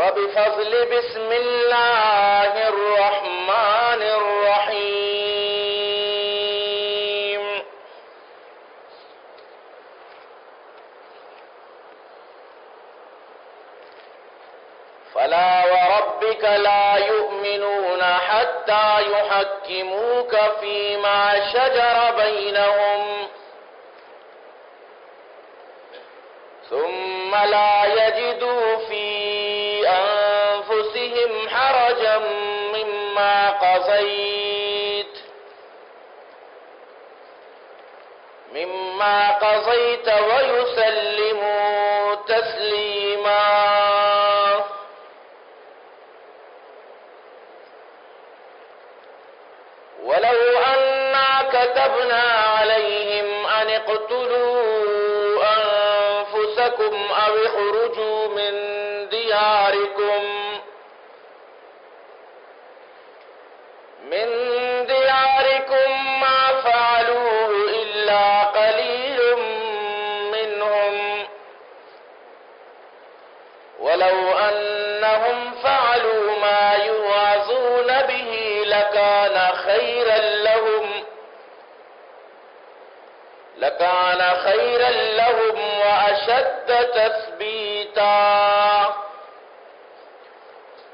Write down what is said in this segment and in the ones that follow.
وبفضل بسم الله الرحمن الرحيم. فلا وربك لا يؤمنون حتى يحكموك فيما شجر بينهم. ثم لا يجدوا قضيت مما قضيت ويسلموا تسليما ولو أنا كتبنا عليهم أن اقتلوا لكان خيرا لهم. لكان خيرا لهم وأشد تثبيتا.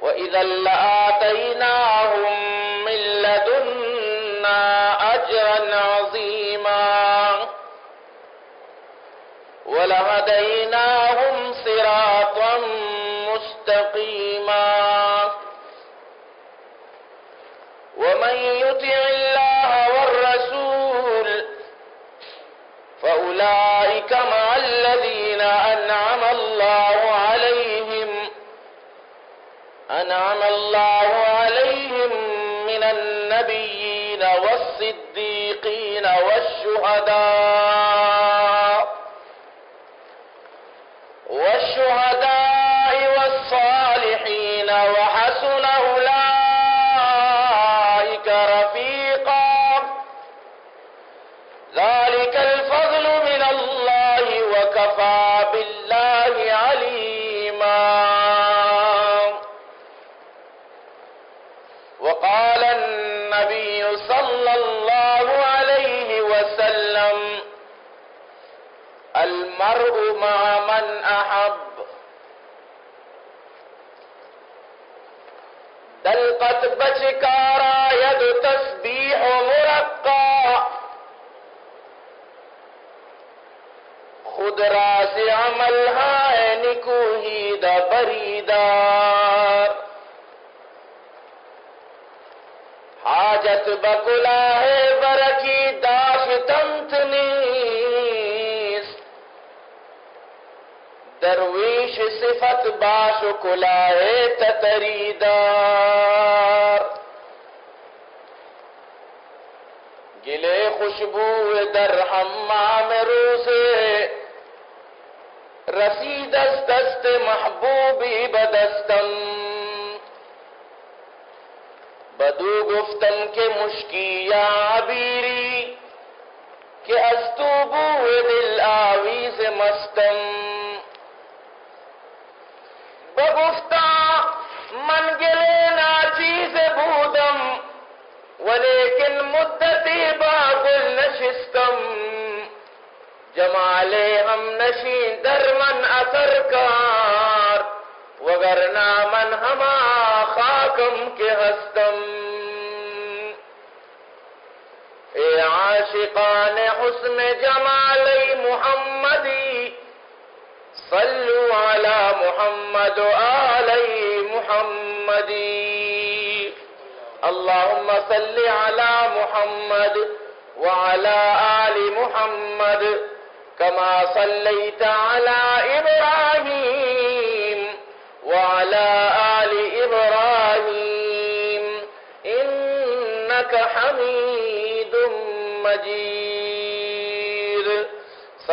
وإذا لآتيناهم من لدنا أجرا عظيما. ولهديناهم صراطا ومن يطع الله والرسول فأولئك مع الذين أنعم الله عليهم أنعم الله عليهم من النبيين والصديقين والشهداء. المرء مع من أحب. دلقت بشكارا يد تسبيح مرقى خد راس عمل ہے هيدا بریدار حاجت بكلاهي درویش صفت باش کلا تتریدار۔ گلے خوشبو در حمام روزے۔ رسید دست محبوبی بدستم۔ بدو گفتم کے مشکی یا عبیری کہ استوبو دل آویز مستم۔ بگفتا من گلے نا چیز بودم، ولیکن مدتی باقل نشستم۔ جمال ہم نشین در من اثر کار وگرنا من ہما خاکم کے ہستم۔ اے عاشقان حسن جمالی محمدی صلوا على محمد وآل محمد. اللهم صل على محمد وعلى آل محمد كما صليت على إبراهيم وعلى آل إبراهيم. إنك حميد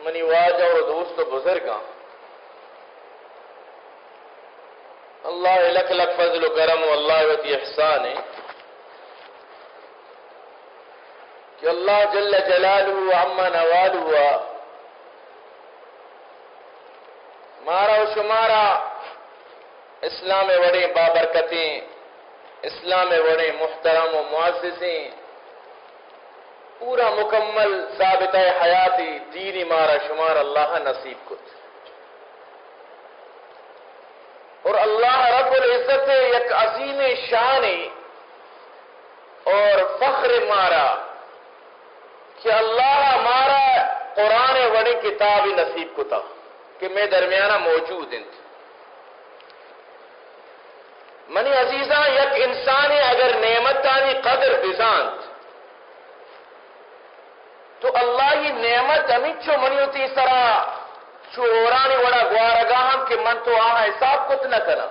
منی واجہ اور دوست و بزرگاں اللہ لکھ لکھ فضل و کرم و اللہ وتی احسان ہے۔ کہ اللہ جل جلالہ عما نوال ہوا مارا و شمارا اسلام وڑے بابرکتیں، اسلام وڑے محترم و معززیں۔ پورا مکمل ثابت حیاتی دینی مارا شمار اللہ نصیب کت اور اللہ رب العزت یک عظیم شان اور فخر مارا کہ اللہ مارا قرآن وڑی کتاب نصیب کتا کہ میں درمیانہ موجود ہیں منی عزیزہ، یک انسان اگر نعمتانی قدر بزانت تو اللہ ہی نعمت ہمیں چو منی ہوتی اس طرح چو اورانی وڑا گوارگاہ ہم کہ من تو آہا حساب کت نہ کرا۔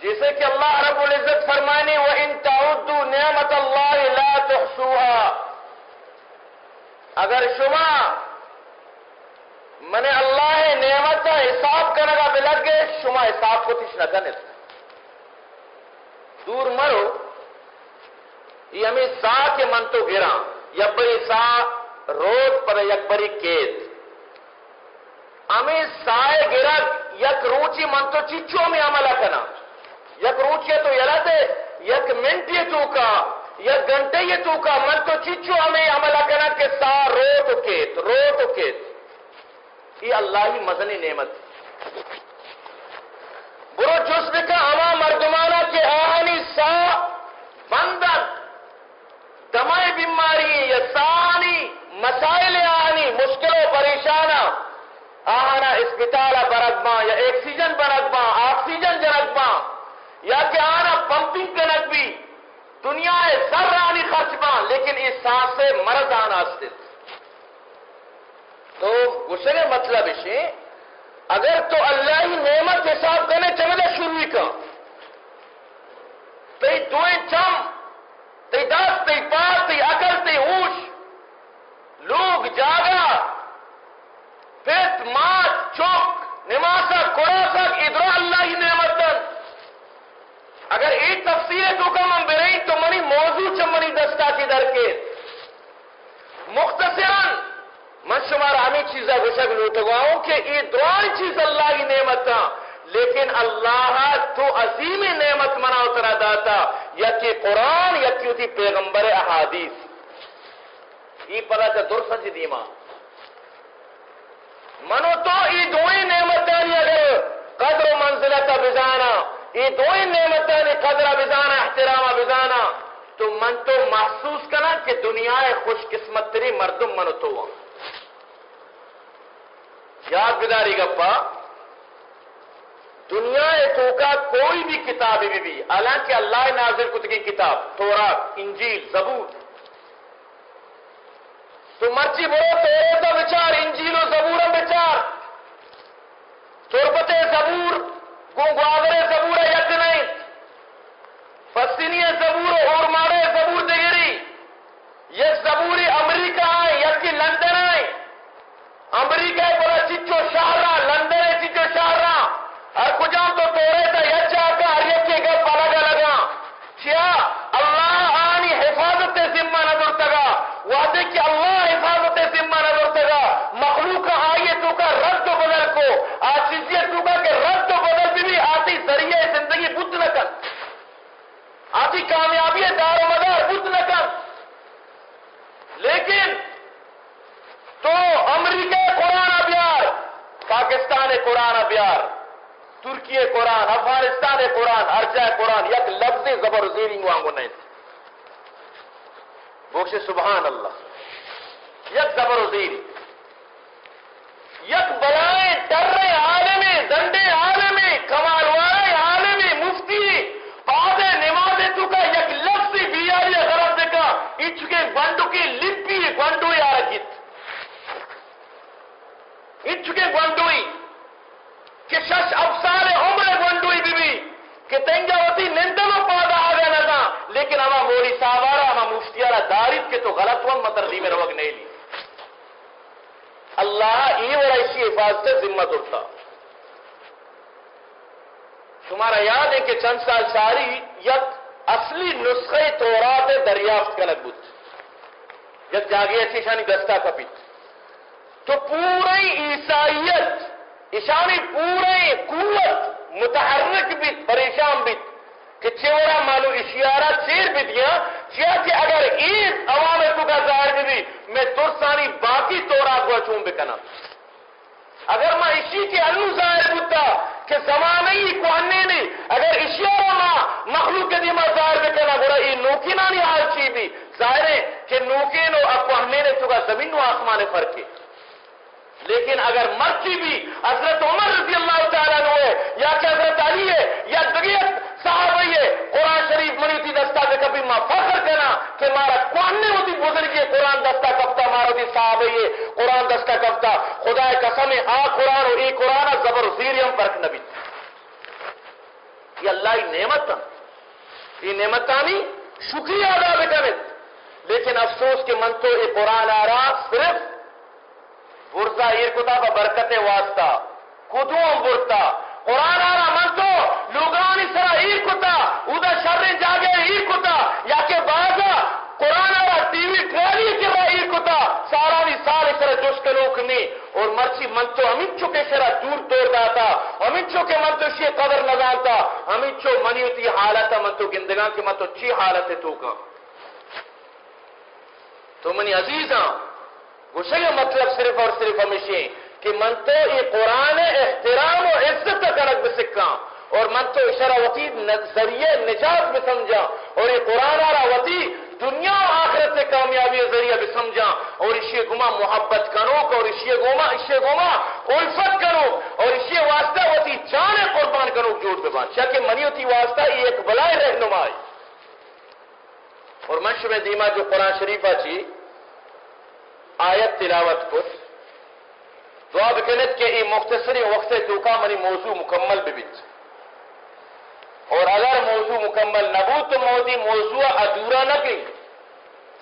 جیسے کہ اللہ رب العزت فرمانی وَإِن تَعُدُّوا نِعْمَةَ اللَّهِ لَا تُحْسُوهَا اگر شما من اللہ نعمت کا حساب کرنے کا بلگ گئے شما حساب کو تیش نہ کرنے دور مرو۔ یہ ہمیں سا کے من تو گرا یک بری سا روز پر یکبری کیت۔ ہمیں سائے گرا، یک روچی من تو چیچو میں عملہ کنا۔ یک روچی تو یلا دے، یک منٹ یہ تو کا، یک گھنٹے یہ تو کا، من تو چیچو ہمیں عملہ کنا کہ سا رو تو کیت رو تو کیت۔ یہ اللہ ہی مزنی نعمت۔ برو جسد کا ہوا مردمانہ کے آہنی سا بندن دمائی بیماری یا مسائل آنی مشکل و پریشانہ آہنا اسپتال برگما یا ایکسیجن برگما آکسیجن جنگما یا کہ آنا پمپنگ کنک بھی۔ دنیا سر رانی خرچبا لیکن اس سانس سے مرد آنا استت تو گسرے مطلب اسے اگر تو اللہ ہی نعمت حساب کرنے چمدہ شروع کا تی دوئیں چم تی دست تی پاس تی عقل تی ہوش۔ لوگ جاگا پت مات چوک، نماسا قراسا ادرا اللہ ہی نعمت دن اگر ایک تفسیر تو کم ہم برئی تو منی موضوع چمنی دستا کی در کے۔ مختصراً، من شمار ہمیں چیزیں گشک لوٹگاؤں کہ یہ چیز اللہ کی نعمت تھا لیکن اللہ تو عظیم نعمت منا اترا داتا، یا کہ قرآن یا کہ پیغمبر احادیث۔ یہ پتا کہ در سچ دیما منو تو یہ دوئی نعمتانی اگر قدر و منزلت بزانا، یہ دوئی نعمتانی قدر بزانا، احترام بزانا، تو من تو محسوس کرنا کہ دنیا خوش قسمت تری مردم منو تو یاد بداری گپا دنیا تو کا کوئی بھی کتاب بھی بھی حالانکہ اللہ نازل کت کی کتاب، تورات، انجیل، زبور. تو مرچی بولو تورے تو بچار انجیل و زبور بچار تربت زبور، گنگوادر زبور یک نہیں؟ فسینی زبور اور مارے زبور دگری یہ زبوری امریکہ ہے یک لندن ہے؟ امریکہ بڑا چچو شہرہ لندن اور کجا تو توڑے تھا یچا کا ہر یک کے گپ الگ لگا۔ کیا اللہ آنی حفاظت ذمہ نظر تگا؟ وعدے کہ اللہ حفاظت ذمہ نظر تگا۔ مخلوق آئیے تو کا رد و بدل کو۔ آج چیزیے تو کا کہ رد و بدل بھی بھی آتی ذریعہ زندگی بدھ نہ کر۔ آتی کامیابی دار و مدار بدھ نہ کر۔ لیکن تو امریکہ قرآن ابیار، پاکستان قرآن ابیار۔ ترکی قرآن، افغانستان قرآن، ہر قرآن، یک لفظ زبر زیری وانگو نہیں بوکش سبحان اللہ۔ یک زبر و یک بلائیں ٹرے عالمی دنڈے عالمی کمالوائے عالمی، مفتی پاد نماز تو کا یک لفظ بیاری غرب دکا اچ کے گنڈو کی لپی گنڈو یا جت اچ کے گنڈوئی کہ شش افسال عمر گنڈوئی بی بی کہ تنگا ہوتی نندلو پادا آگا نہ لیکن اما موری صاحبارا اما مفتیارا دارید کے تو غلط ون متردی مطلب میں روگ نہیں لی۔ اللہ ای اور ایسی حفاظت ذمہ اٹھتا تمہارا یاد ہے کہ چند سال ساری یک اصلی نسخے تورات دریافت کا نقبت جب جاگے ایسی شانی دستہ کپیت۔ تو پوری عیسائیت ایشانی پورے قوت متحرک بھی، پریشان بھی۔ کہ چورا مانو اشیارہ چیر بھی دیا چیا کہ اگر ایک عوام تو کا ظاہر بھی میں ترسانی باقی تورا کو چون بکنا اگر میں اسی کے انو ظاہر ہوتا کہ زمانہ ہی کونے نہیں، اگر اشیارہ ماں مخلوق کے دیما ظاہر بکنا گوڑا یہ نوکی نانی حال چی بھی۔ ظاہر ہے کہ نوکی نو اکوانے نے تو کا زمین و آسمان فرق لیکن اگر مرچی بھی حضرت عمر رضی اللہ تعالیٰ ہے، یا کہ حضرت علی ہے، یا دگیت صاحب ہے، قرآن شریف منی تھی دستا کے کبھی ماں فخر کرنا کہ مارا کوانے ہوتی بزرگی قرآن دستا کبتا مارا دی صاحب ہے، قرآن دستا کبتا خدا قسم، آ قرآن اور ای قرآن زبر زیریم فرق نبی۔ یہ اللہ ہی نعمت یہ نعمت آنی شکریہ ادا بکنت لیکن افسوس کہ من تو یہ قرآن آ رہا صرف برزا ایر کتا با برکت واسطہ۔ کدوم برتا۔ قرآن آرا من تو لوگانی سرا ایر کتا اودا شر جاگے ایر کتا، یا کہ بازا قرآن آرا ٹی وی ٹرالی کے با ایر کتا۔ سارا بھی سارے سر جوش کے لوگ نہیں۔ اور مرچی من تو امین چو کے سرا دور توڑ داتا۔ امین چو کے من تو شیئے قدر نگانتا امین چو منی ہوتی حالتا من تو گندگان کی، من تو چی حالت ہے تو کا۔ تو منی عزیزاں گوشے مطلب صرف اور صرف ہمیشہ کہ من تو یہ قرآن احترام و عزت کا کنک بھی سکھا اور من تو اشارہ وتی ذریعے نجات بھی سمجھا اور یہ قرآن آرہ وتی دنیا آخرت سے کامیابی ذریعہ بھی سمجھا اور اسی گما محبت کرو اور اسی گما اسی گما الفت کرو اور اسی واسطہ ہوتی جان قربان کرو جوڑ بے بات۔ کہ منی ہوتی واسطہ یہ ایک بلائے رہنمائی۔ اور منش میں دیما جو قرآن شریفہ چی آیت تلاوت کو۔ دعا بکنت کہ یہ مختصری وقت توکا منی موضوع مکمل ببت اور اگر موضوع مکمل نبو تو موضوع موضوع ادورا نہ کی۔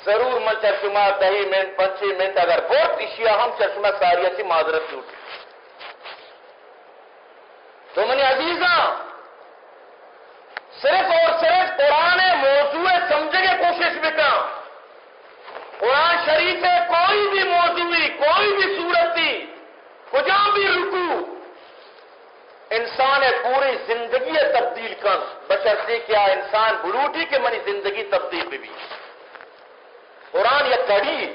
ضرور من چرشمہ دہی منٹ، پنچی منٹ اگر بہت اشیاء ہم چرشمہ ساریہ سے معذرت جوٹ تو منی عزیزاں صرف اور صرف قرآن موضوع سمجھے کے کوشش بھی کہاں قرآن شریف ہے کوئی بھی موضوعی کوئی بھی صورت تھی کجا بھی رکو انسان ہے پوری زندگی تبدیل کر بشرتے کیا انسان بروٹی کے منی زندگی تبدیل بھی, بھی قرآن یا کڑی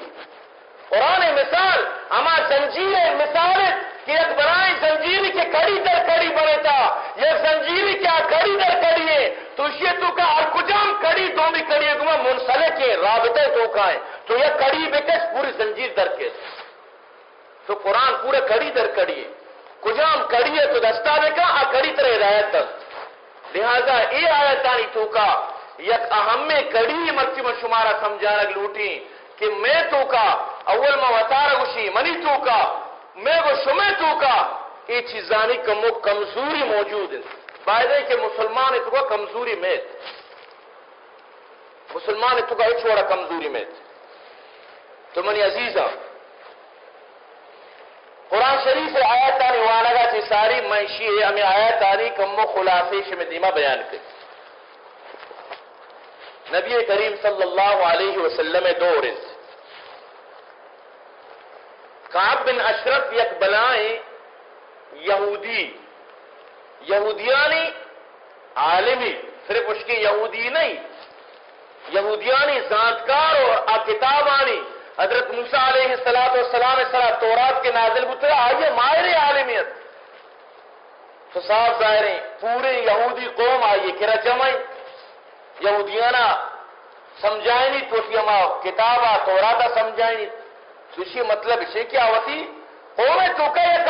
قرآن مثال اما زنجیر مثال کہ ایک برائے زنجیر کے کڑی در کڑی بنے تھا یہ زنجیر کیا کڑی در کڑی ہے تو یہ تو کا اور کجام کڑی دو بھی کڑی منسلک رابطے تو کا ہے۔ تو یہ کڑی بکس پوری زنجیر در کے؟ تو قرآن پورے کڑی در کڑی ہے۔ کجام کڑی ہے تو دستا میں کا آ کڑی طرح ہدایت تک لہذا یہ آیت آنی تو کا، یک اہم میں کڑی مرچی میں شمارا سمجھانا لوٹی، کہ میں تو کا، اول میں وطار گوشی، منی تو کا، میں وہ شمع تو کا، یہ چیزانی کمو کمزوری موجود ہے۔ فائدے کہ مسلمان تو کا کمزوری میں مسلمان تو کا ایک چھوڑا کمزوری میں تو منی عزیزہ قرآن شریف سے آیت آنی وانگا چی ساری منشی ہے ہمیں آیت آنی کمو خلاصی شمی دیما بیان کے نبی کریم صلی اللہ علیہ وسلم دو رز کعب بن اشرف یک بلائیں یہودی یہودیانی عالمی، صرف اس کی یہودی نہیں، یہودیانی زانتکار اور کتابانی حضرت موسیٰ علیہ السلام والسلام سلام تورات کے نازل بترا آئیے، ماہر عالمیت۔ تو ظاہر پورے یہودی قوم آئیے کرا جمعی یہودیانا سمجھائیں نہیں، تو اما کتابہ توراتا سمجھائیں نہیں۔ تو اسی مطلب اسے کیا ہوتی؟ قوم تو کہ یک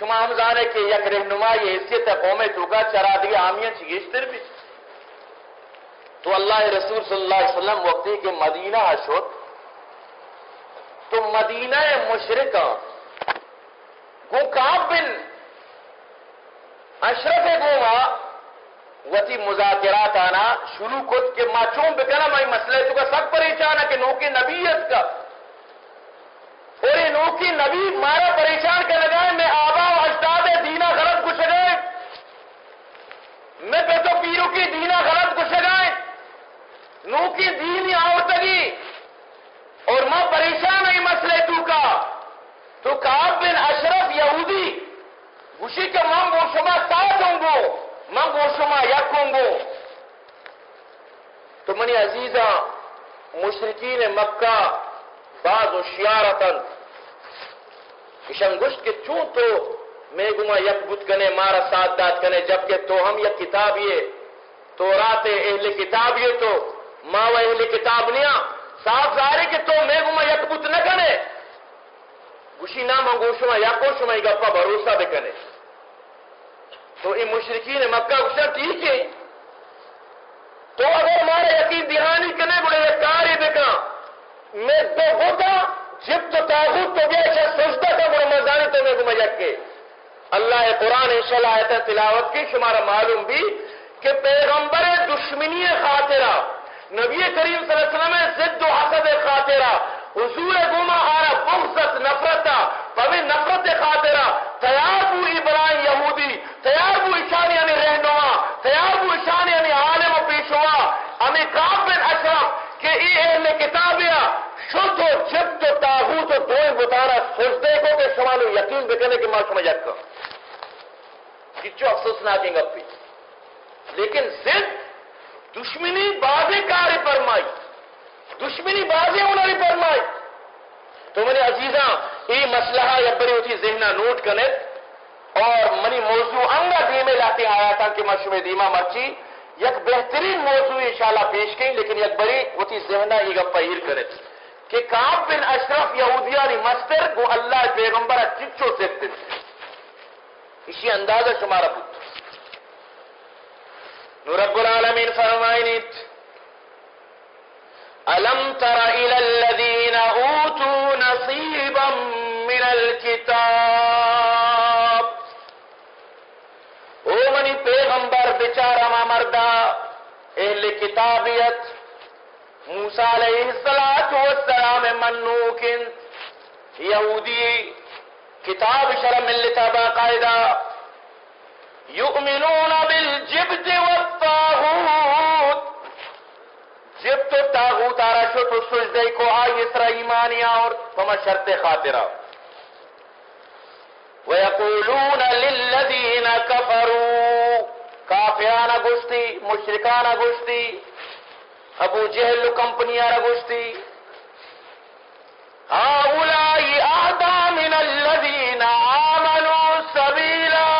شما یک رہنما یہ حیثیت ہے قوم تو چرا دی آمیاں چی بھی تو اللہ رسول صلی اللہ علیہ وسلم وقتی کہ مدینہ شد تو مدینہ مشرقہ گو کعب بن اشرف گوما وتی مذاکرات آنا، شروع کت کہ ما چون بکنا مائی مسئلہ تو کا سب پریشان ہے کہ نو نبیت کا اور یہ نو کی نبی مارا پریشان کر لگائے میں آبا و اجداد دینا غلط کچھ گئے۔ میں پہ تو پیرو کی دینا غلط کچھ گئے۔ نو کی دین آوتگی اور ماں پریشان ہے مسئلے تو کا۔ تو کعب بن اشرف یہودی، اسی کے ماں گو شما ساتھ ہوں گو ماں گو شما یک ہوں گو۔ تو منی عزیزہ مشرقین مکہ، بعض ہوشیارتن کشن گشت کے چون تو میں گما یک بت کنے، مارا ساتھ داد کنے، جبکہ تو ہم یک کتاب یہ تو رات اہل کتاب یہ تو ماں و اہل کتاب نیا۔ صاف ظاہر کہ تو میں گما یک بت نہ کنے۔ گوشی نام گوشما یا کو شما گپا بھروسہ دے کنے۔ تو یہ مشرقین مکہ گوشا ٹھیک ہے۔ تو اگر مارا یقین دہانی کنے، بڑے یہ کاری دیکھا میں تو ہوتا جب تو تاغوت تو گیا اچھا سجدہ تھا بڑے مزانی تو میں گما کے۔ اللہ قرآن انشاءاللہ آیت تلاوت کی، شمارا معلوم بھی کہ پیغمبر دشمنی خاطرہ، نبی کریم صلی اللہ علیہ وسلم زد و حسد خاطرہ، حضور گما آرا، بغضت نفرتا پوی نفرت خاطرہ تیار بو ابراہیم یہودی تیار بو اشانی یعنی رہنما تیار بو اشانی یعنی عالم و پیشوا، امی کعب بن اشرف، کہ ای اہل کتابیا شد و جب تو تاغوت و دوئے بتانا سجدے کو کہ شمالو یقین بکنے کہ ماں سمجھ کر کچھو افسوس نہ دیں گا لیکن زد دشمنی بازی کاری فرمائی دشمنی بازی انہوں نے فرمائی تو منی عزیزاں یہ مسئلہ یا بڑی ہوتی ذہنہ نوٹ کرنے۔ اور منی موضوع انگا دیمے لاتے آیا تھا کہ مشروع دیما مرچی۔ یک بہترین موضوع انشاءاللہ پیش کی لیکن یک بڑی ہوتی ذہنہ یہ گا پہیر کرے۔ کہ کعب بن اشرف یہودیانی مستر کو اللہ پیغمبر چچو سکتے اسی اندازہ شمارا بود. نو رب العالمین فرمائنیت ألم تر إلى الذين أوتوا نصيبا من الكتاب؟ أو منی پیغمبر بیچارہ ما مردا اہل کتابیت موسیٰ علیہ السلام منوکن یہودی کتاب شرم ملتا باقاعدہ یؤمنون بالجبت والطاغوت. جبت و تاغوت آرا شو تو سجدے کو آئی اور فما شرط خاطرہ وَيَقُولُونَ لِلَّذِينَ كَفَرُوا. کافیانہ گشتی مشرکانہ گشتی ابو جہل کمپنیانہ گشتی هؤلاء أهدى من الذين آمنوا سبيلا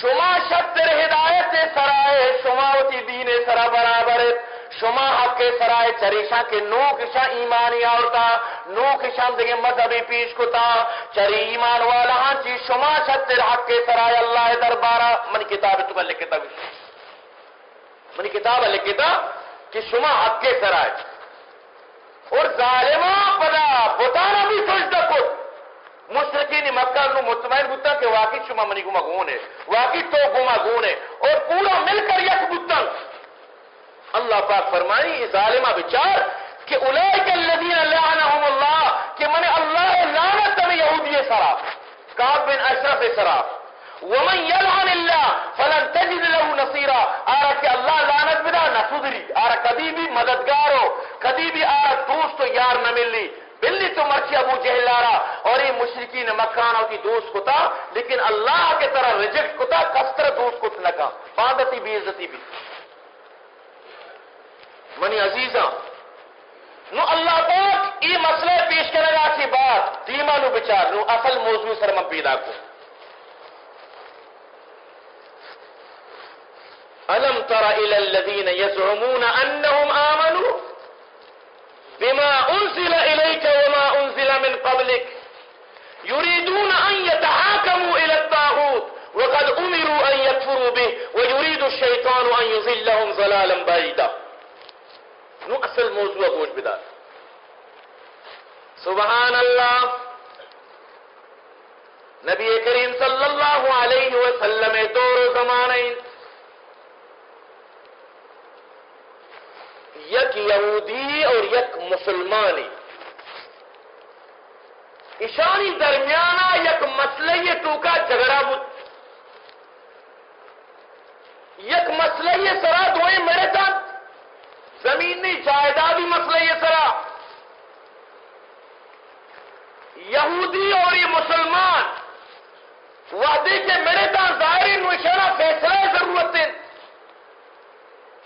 شما شتر ہدایت سرائے، شما وتی دین سرا برابر، شما حق کے سرائے چریشا کے نو کشا ایمانی آورتا نو کشا دیگے مذہبی پیش کتا، چری ایمان والا ہاں چی شما شتر حق کے سرائے اللہ دربارہ، من کتاب تو لکھتا من کتاب لکھتا کہ شما حق سرائے اور ظالمہ پدا بتانا بھی سجدہ کو۔ مشرقین مکہ نو مطمئن بتا کہ واقعی شما منی گما گون ہے۔ واقعی تو گما گون ہے۔ اور پورا مل کر یک بتن اللہ پاک فرمائی، یہ ظالمہ بچار، کہ اولئک الذین لعنهم اللہ، کہ من اللہ لعنت میں یہودی سرا، کعب بن اشرف سرا۔ ومن يلعن الله فلن تجد له نصيرا. آرا کہ اللہ لعنت بدا نہ سدری. آرا کبھی بھی مددگارو، کبھی بھی آرا دوست یار نہ ملی بلی تو مرچی ابو جہل آرا اور یہ مشرقین مکانوں کی دوست کو تھا لیکن اللہ کے طرح ریجیکٹ کو تھا کستر دوست کو نہ کہا باندتی بھی، عزتی بھی. منی عزیزاں، نو اللہ پاک یہ مسئلہ پیش کرے گا کی بات. دیما نو بچار نو، اصل موضوع سرم پیدا کو. ألم تر إلى الذين يزعمون أنهم آمنوا بما أنزل إليك وما أنزل من قبلك؟ يريدون أن يتحاكموا إلى الطاغوت وقد أمروا أن يكفروا به ويريد الشيطان أن يضلهم ضلالا بعيدا. نو أصل موضوع گوش بدار. سبحان اللہ نبی کریم صلی اللہ علیہ وسلم دور و یک یہودی اور یک مسلمانی۔ اشانی درمیانہ یک مسئلہ تو کا جھگڑا بود۔ یک مسئلہ یہ سرا دوئے میرے ساتھ زمینی جائیدادی مسئلہ یہ سرا۔ یہودی اور یہ مسلمان۔ وعدے کے میرے ساتھ ظاہری نشانہ فیصلہ ضرورت ہے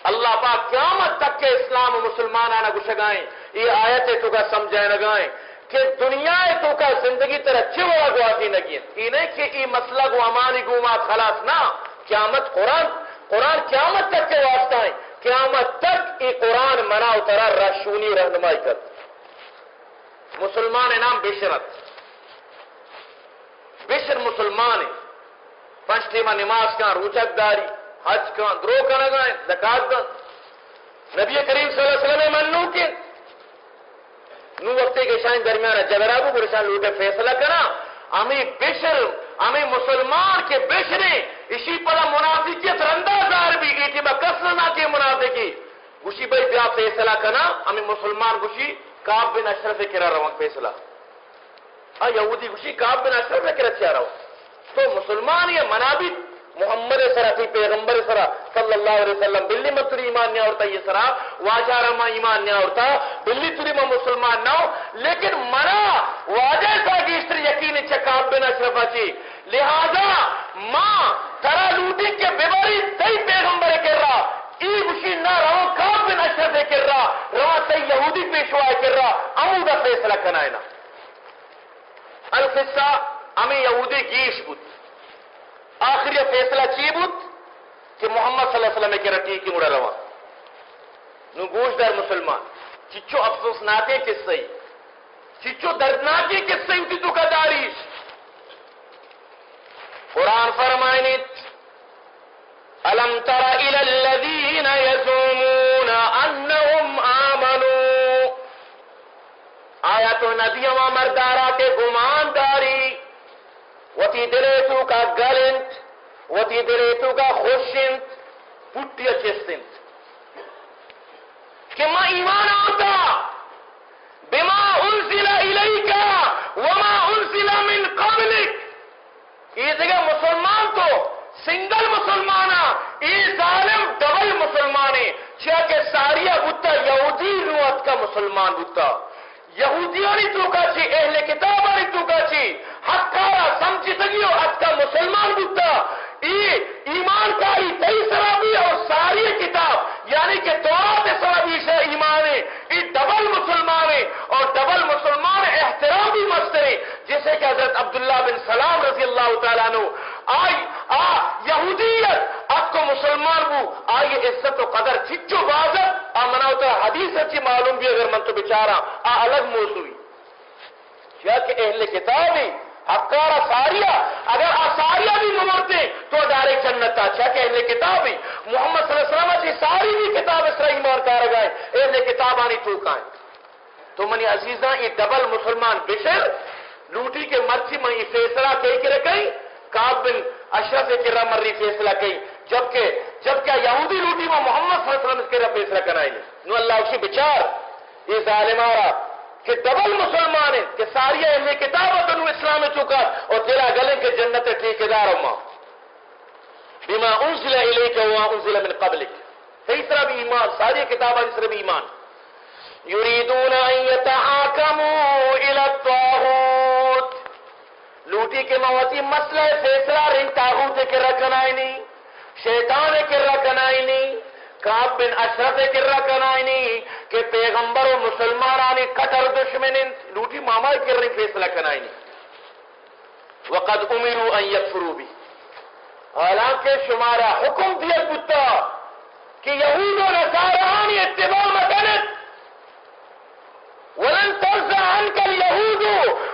اللہ پاک قیامت تک کے اسلام و مسلمان آنا گشگائیں، یہ آیت تو کا سمجھائیں نگائیں کہ دنیا تو کا زندگی تر اچھے ہوا گواتی نگین یہ نہیں کہ یہ مسئلہ گو امانی گوما خلاص نہ، قیامت قرآن قرآن قیامت تک کے واسطہ ہیں۔ قیامت تک یہ قرآن منا اترا رشونی رہنمائی کر۔ مسلمان نام بشرت بشر مسلمان پنچ ٹیما نماز کا روچک داری۔ حج کا درو کا لگائیں زکات کا۔ نبی کریم صلی اللہ علیہ وسلم منو کے نو وقتے کے شاین درمیان جگرا کو پریشان لوٹے فیصلہ کرا۔ ہمیں بشر، ہمیں مسلمان کے بشرے اسی پڑا منافقیت رندازار بھی گئی تھی کسرنا کے منافقی گوشی بھائی بیا فیصلہ کرنا ہمیں مسلمان گوشی کاب بن اشرف کرا رہا فیصلہ۔ ہاں یہودی گوشی کاب بن اشرف کرا چاہ رہا تو مسلمان یہ منابی محمد سرا پیغمبر سرا صلی اللہ علیہ وسلم، بلی متری ایمان نیا ہوتا یہ سرا واجہ رما ایمان نیا ہوتا بلی تری ما مسلمان نہ لیکن منا واجہ سا کی اس طرح یقین اچھا چکاب بن اشرف اچھا چی لہذا ماں ترا لوٹی کے تی پیغمبر کر رہا ای گوشی نہ رہو کاب بن اشرف اچھا کر رہا رہا تی یہودی پیشوا کر رہا امو دا فیصلہ کنائنا القصہ ہمیں یہودی گیش بود۔ آخر یہ فیصلہ چی بود؟ کہ محمد صلی اللہ علیہ وسلم کے رٹی کی مڑا روا نو گوش دار مسلمان، چچو افسوس ناتے کس سئی چچو دردناکی کس سئی ہوتی تو کا داریش قرآن فرمائنیت، الم تر الى الذين يزعمون انهم آمنوا آیا تو ندیوں مردارا کے گمان داری۔ وتی دلیتو کا گلنت، وتی دلیتو کا خوشنت پٹیا چستنت۔ کہ ما ایمان آتا، بما انزل الیکا وما انزل من قبلک۔ یہ جگہ مسلمان تو سنگل مسلمانا یہ ظالم ڈبل مسلمانے چاہ کہ ساریا بتا یہودی نوت کا مسلمان بتا یہودیانی تو کا چی اہل کتابانی تو کا چی حقارا سمجھی سگیو حق کا مسلمان بتا ای ایمان کاری تئی سرابی اور ساری کتاب یعنی کہ تورات سرابی سے ایمان ہے۔ ای ڈبل مسلمان ہے اور ڈبل مسلمان احترامی مسترے جیسے کہ حضرت عبداللہ بن سلام رضی اللہ تعالیٰ نو آئی، آ، یہودیت۔ اب کو مسلمان بو آئی عزت و قدر۔ چچو بازت آ منا ہوتا حدیث اچھی معلوم بھی اگر من تو بچارا آ، الگ موضوعی کیا کہ اہل کتاب ہی حقارا ساریا اگر آساریا بھی نمرتے تو ڈائریکٹ جنت اچھا کہ اہل کتاب ہی محمد صلی اللہ علیہ وسلم سے ساری بھی کتاب اس طرح ایمان کار گئے۔ اہل کتاب آنی تو کائیں۔ تو منی عزیزاں، یہ ڈبل مسلمان بشر، لوٹی کے مرچی میں یہ فیصلہ کہی کے رکھیں کاب بن اشرف کے مری فیصلہ کہی جبکہ جبکہ یہودی لوٹی میں محمد صلی اللہ علیہ وسلم کے فیصلہ کرائیں نو اللہ اسی بچار، یہ ظالمارا کہ ڈبل مسلمان ہے کہ ساری اہل کتاب تنو اسلام چکا، اور تیرا گلے کے جنت ٹھیکیدار اما بما انزل الیک وما انزل من قبلک۔ صحیح طرح بھی ایمان، ساری کتاب اس طرح بھی ایمان۔ یریدون ان یتحاکموا الی الطاغوت۔ لوٹی کے موتی مسئلہ فیصلہ رن تاغوت کے رکنائی نہیں، شیطان کے رکنائی نہیں کاب بن اشرف کے رکنائی نہیں، کہ پیغمبر و مسلمان آنی کٹر دشمن لوٹی ماما کے رن فیصلہ کنائی نہیں۔ وقد امروا ان یکفروا بھی حالانکہ شمارا حکم دیا کتا کہ یہود و نصارانی اتباع مکنت ولن ترزع عنك اليهود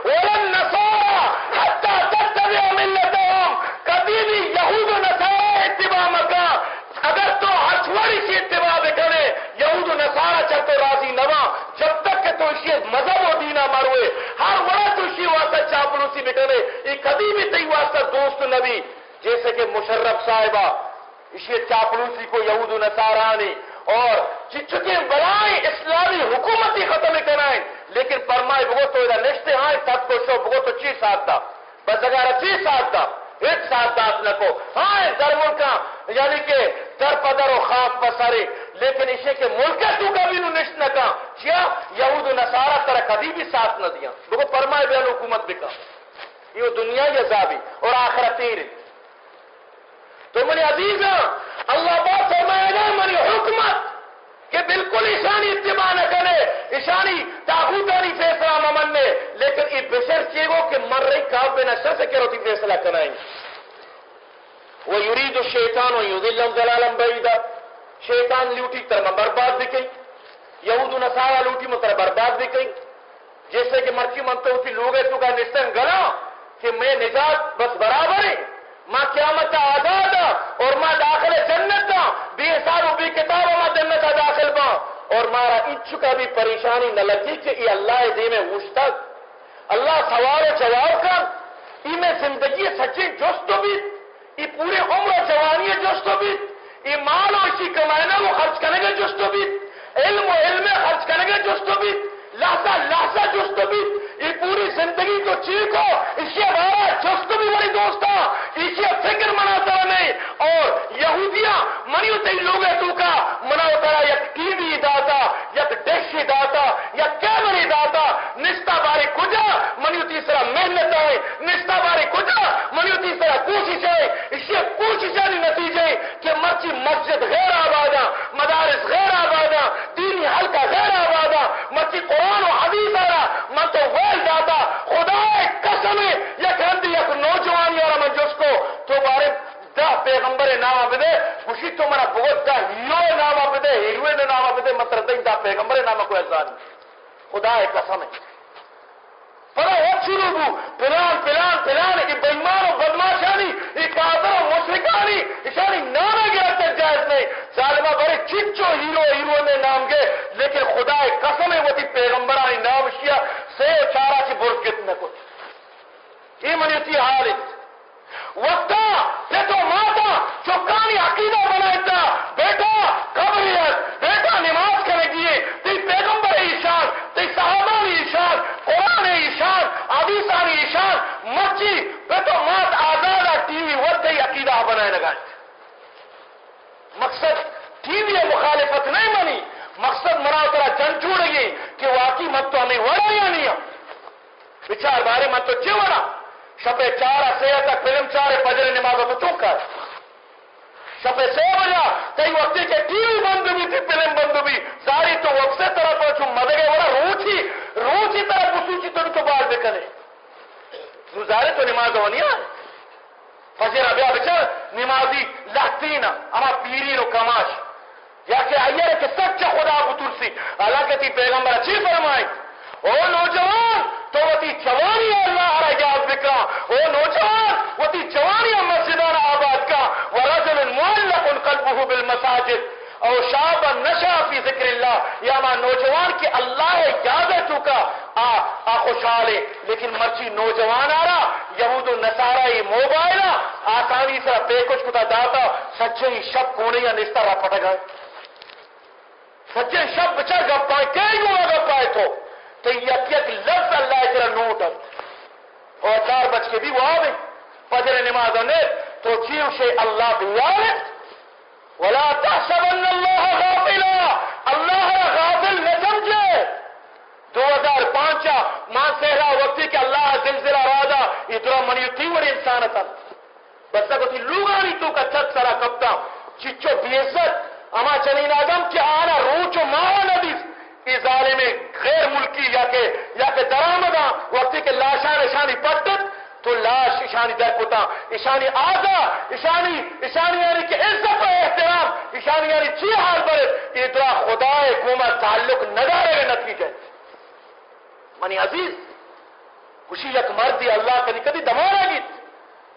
ولا النصارى حتى تتبع ملتهم. کبھی بھی یہود و نصارہ اتباع مکا اگر تو ہتھوڑی سے اتباع بکنے یہود و نصارہ چل تو راضی نوا جب تک کہ تو اسی مذہب و دینا مروے، ہر وقت تو اسی واسطہ چاپلوسی بکنے یہ کبھی بھی تی واسطہ دوست نبی، جیسے کہ مشرف صاحبہ، اسی چاپلوسی کو یہود و نصارہ نے اور چچکے بلائیں اسلامی حکومت ہی ختم کرائیں لیکن پرمائے بگو تو ادھر نشتے ہائیں تب کو شو بگو تو چی ساتھ تھا بس اگر چی ساتھ تھا ایک ساتھ دات نہ کو ہاں در ملکا یعنی کہ در پدر و خاک پسارے۔ لیکن اسے کہ ملک تو کبھی نو نشت نہ کہا چیا یہود و نصارہ طرح کبھی بھی ساتھ نہ دیا۔ بگو پرمائے بیان حکومت بھی کہا یہ دنیا یہ زابی اور آخرت تیر تو منی عزیز، اللہ بات فرمائے گا منی حکمت کہ بالکل ایشانی اتباع نہ کرے، ایشانی تاغوتانی فیصلہ ممن نے لیکن یہ بشر چیگو کہ مر رہی کاب بے نشر سے کرو تی فیصلہ کرائیں۔ وہ یرید الشیطان و یذلم ضلالم بعیدا۔ شیطان لوٹی تر برباد بھی کئی یہود و نصارہ لوٹی متر برباد بھی کئی جیسے کہ مرچی منتو ہوتی لوگ ہے تو کا نستن گلا کہ میں نجات بس برابر ہے۔ ماں قیامت آزاد اور ماں داخل جنت دا بے حساب و بے کتاب ماں جنت داخل با اور مارا اچھ کا بھی پریشانی نہ لگی کہ یہ اللہ دے میں مشتق۔ اللہ سوال و جواب کر۔ ای میں زندگی سچی جوست بھی یہ پورے عمر و جوانی جوست بھی یہ مال و اسی کمائنا وہ خرچ کرنے گے جوست بھی علم و علم خرچ کرنے گے جوست بھی لاسا لاسا جوست بھی یہ پوری زندگی جی کو چیک ہو اسے ہمارا جست بھی بڑی دوست اسے فکر مناتا نہیں اور یہودیاں منی ہوتے لوگ تو کا منا ہوتا یک ٹی وی داتا یک ڈش داتا، یا کیمری داتا۔ نشتا باری کجا منی تیسرا محنت ہے۔ نشتا باری کجا منی تیسرا کوشش ہے۔ اسے کوشش نتیجے کہ مرچی مسجد غیر آبادا مدارس غیر آبادا دینی حلقہ غیر آبادا مرچی قرآن و حدیث آ رہا من تو ویل داتا خدا قسم ہے، یک ہندی، یک نوجوانی اور من جس کو تو بارے دا پیغمبر نام بدے خوشی تو منا بہت دا ہیرو نام بدے ہیروے نے نام بدے مطر دیں دا پیغمبر نام کو احسان خدا قسم ہے۔ پر وہ شروع ہو، پلان پلان پلان، یہ بےمان و بدماشانی، یہ کافر و مشرکانی اشانی نام گرفت جائز نہیں۔ ظالمہ بڑے چچو ہیرو ہیرو نے نام گے لیکن خدا قسم ہے، وہ تھی پیغمبرانی نام شیا سے چارا کی برکت نہ کچھ۔ یہ منی تھی حالت وقتا یہ تو ماتا چکانی عقیدہ بنائتا۔ بیٹا، قبریت۔ بیٹا، نماز کرے گیے تی پیغمبر ایشان تی صحابہ ایشان، قرآن ایشان عدیثان ایشان مرچی بیٹو مات آزادہ ٹی وی وقت ہی عقیدہ بنائے لگا۔ مقصد ٹی وی مخالفت نہیں منی۔ مقصد منا اترا جن چھوڑے گی۔ کہ واقعی مت تو ہمیں وڑا یا نہیں بچار بارے مت تو چوڑا شپے چار سے تک فلم چار پجر نماز تو چوک کر؟ شپے سے بجا، کئی وقت کے ٹی وی بند بھی تھی فلم بند بھی۔ ساری تو وقت سے طرح پر چھو مدے وڑا روچی روچی طرح بسوچی تو تو بار دے کرے گزارے تو نماز ہونی ہے فجر ابیا بچر نمازی لاختینا اما پیری رو کماش۔ یا کہ آئیے کہ سچا خدا بطور سی حالانکہ تی پیغمبر اچھی فرمائی۔ او نوجوان، تو وہ تی جوانی اللہ را اجاز بکا او نوجوان، وہ تی جوانی مسجدان آباد کا۔ ورجل معلق قلبه بالمساجد۔ او شاب نشا فی ذکر اللہ۔ یا ماں نوجوان کی اللہ یاد چکا آ آ خوشحال۔ لیکن مرچی نوجوان آ رہا۔ یہود و نصارہ موبائل۔ آسانی سے پے کچھ کتا داتا۔ سچے ہی شب کونے یا نشتہ رہا پٹک گئے سچے شب بچا گپ پائے کئی گوڑا گپ پائے تو تو یک یک لفظ اللہ اجرا نوٹ اور چار بچ کے بھی وہ آوے فجر نماز نے تو چیو سے اللہ بیارے ولا تحسبن اللہ غافلا اللہ غافل نہ سمجھے دو ہزار پانچ ماں سہرا وقتی کہ اللہ زلزلہ راجا ادھر منی تھی بڑی انسان تھا بس تک لوگانی تو کا چھت سرا کپتا چچو بیزت اما چنین آدم کہ آنا روچو ماہ ندیس ظالم غیر ملکی یا کہ یا کہ درآمدہ وقتی کے لاشا نشانی پٹت، تو لاش اشانی در کتا اشانی آزا اشانی اشانی یعنی کہ عزت و احترام اشانی یعنی چی حال پر؟ ادرا خدا حکومت تعلق ندارے گا نتیجہ منی عزیز، خوشی یک مردی اللہ کدی کدی دمارا گی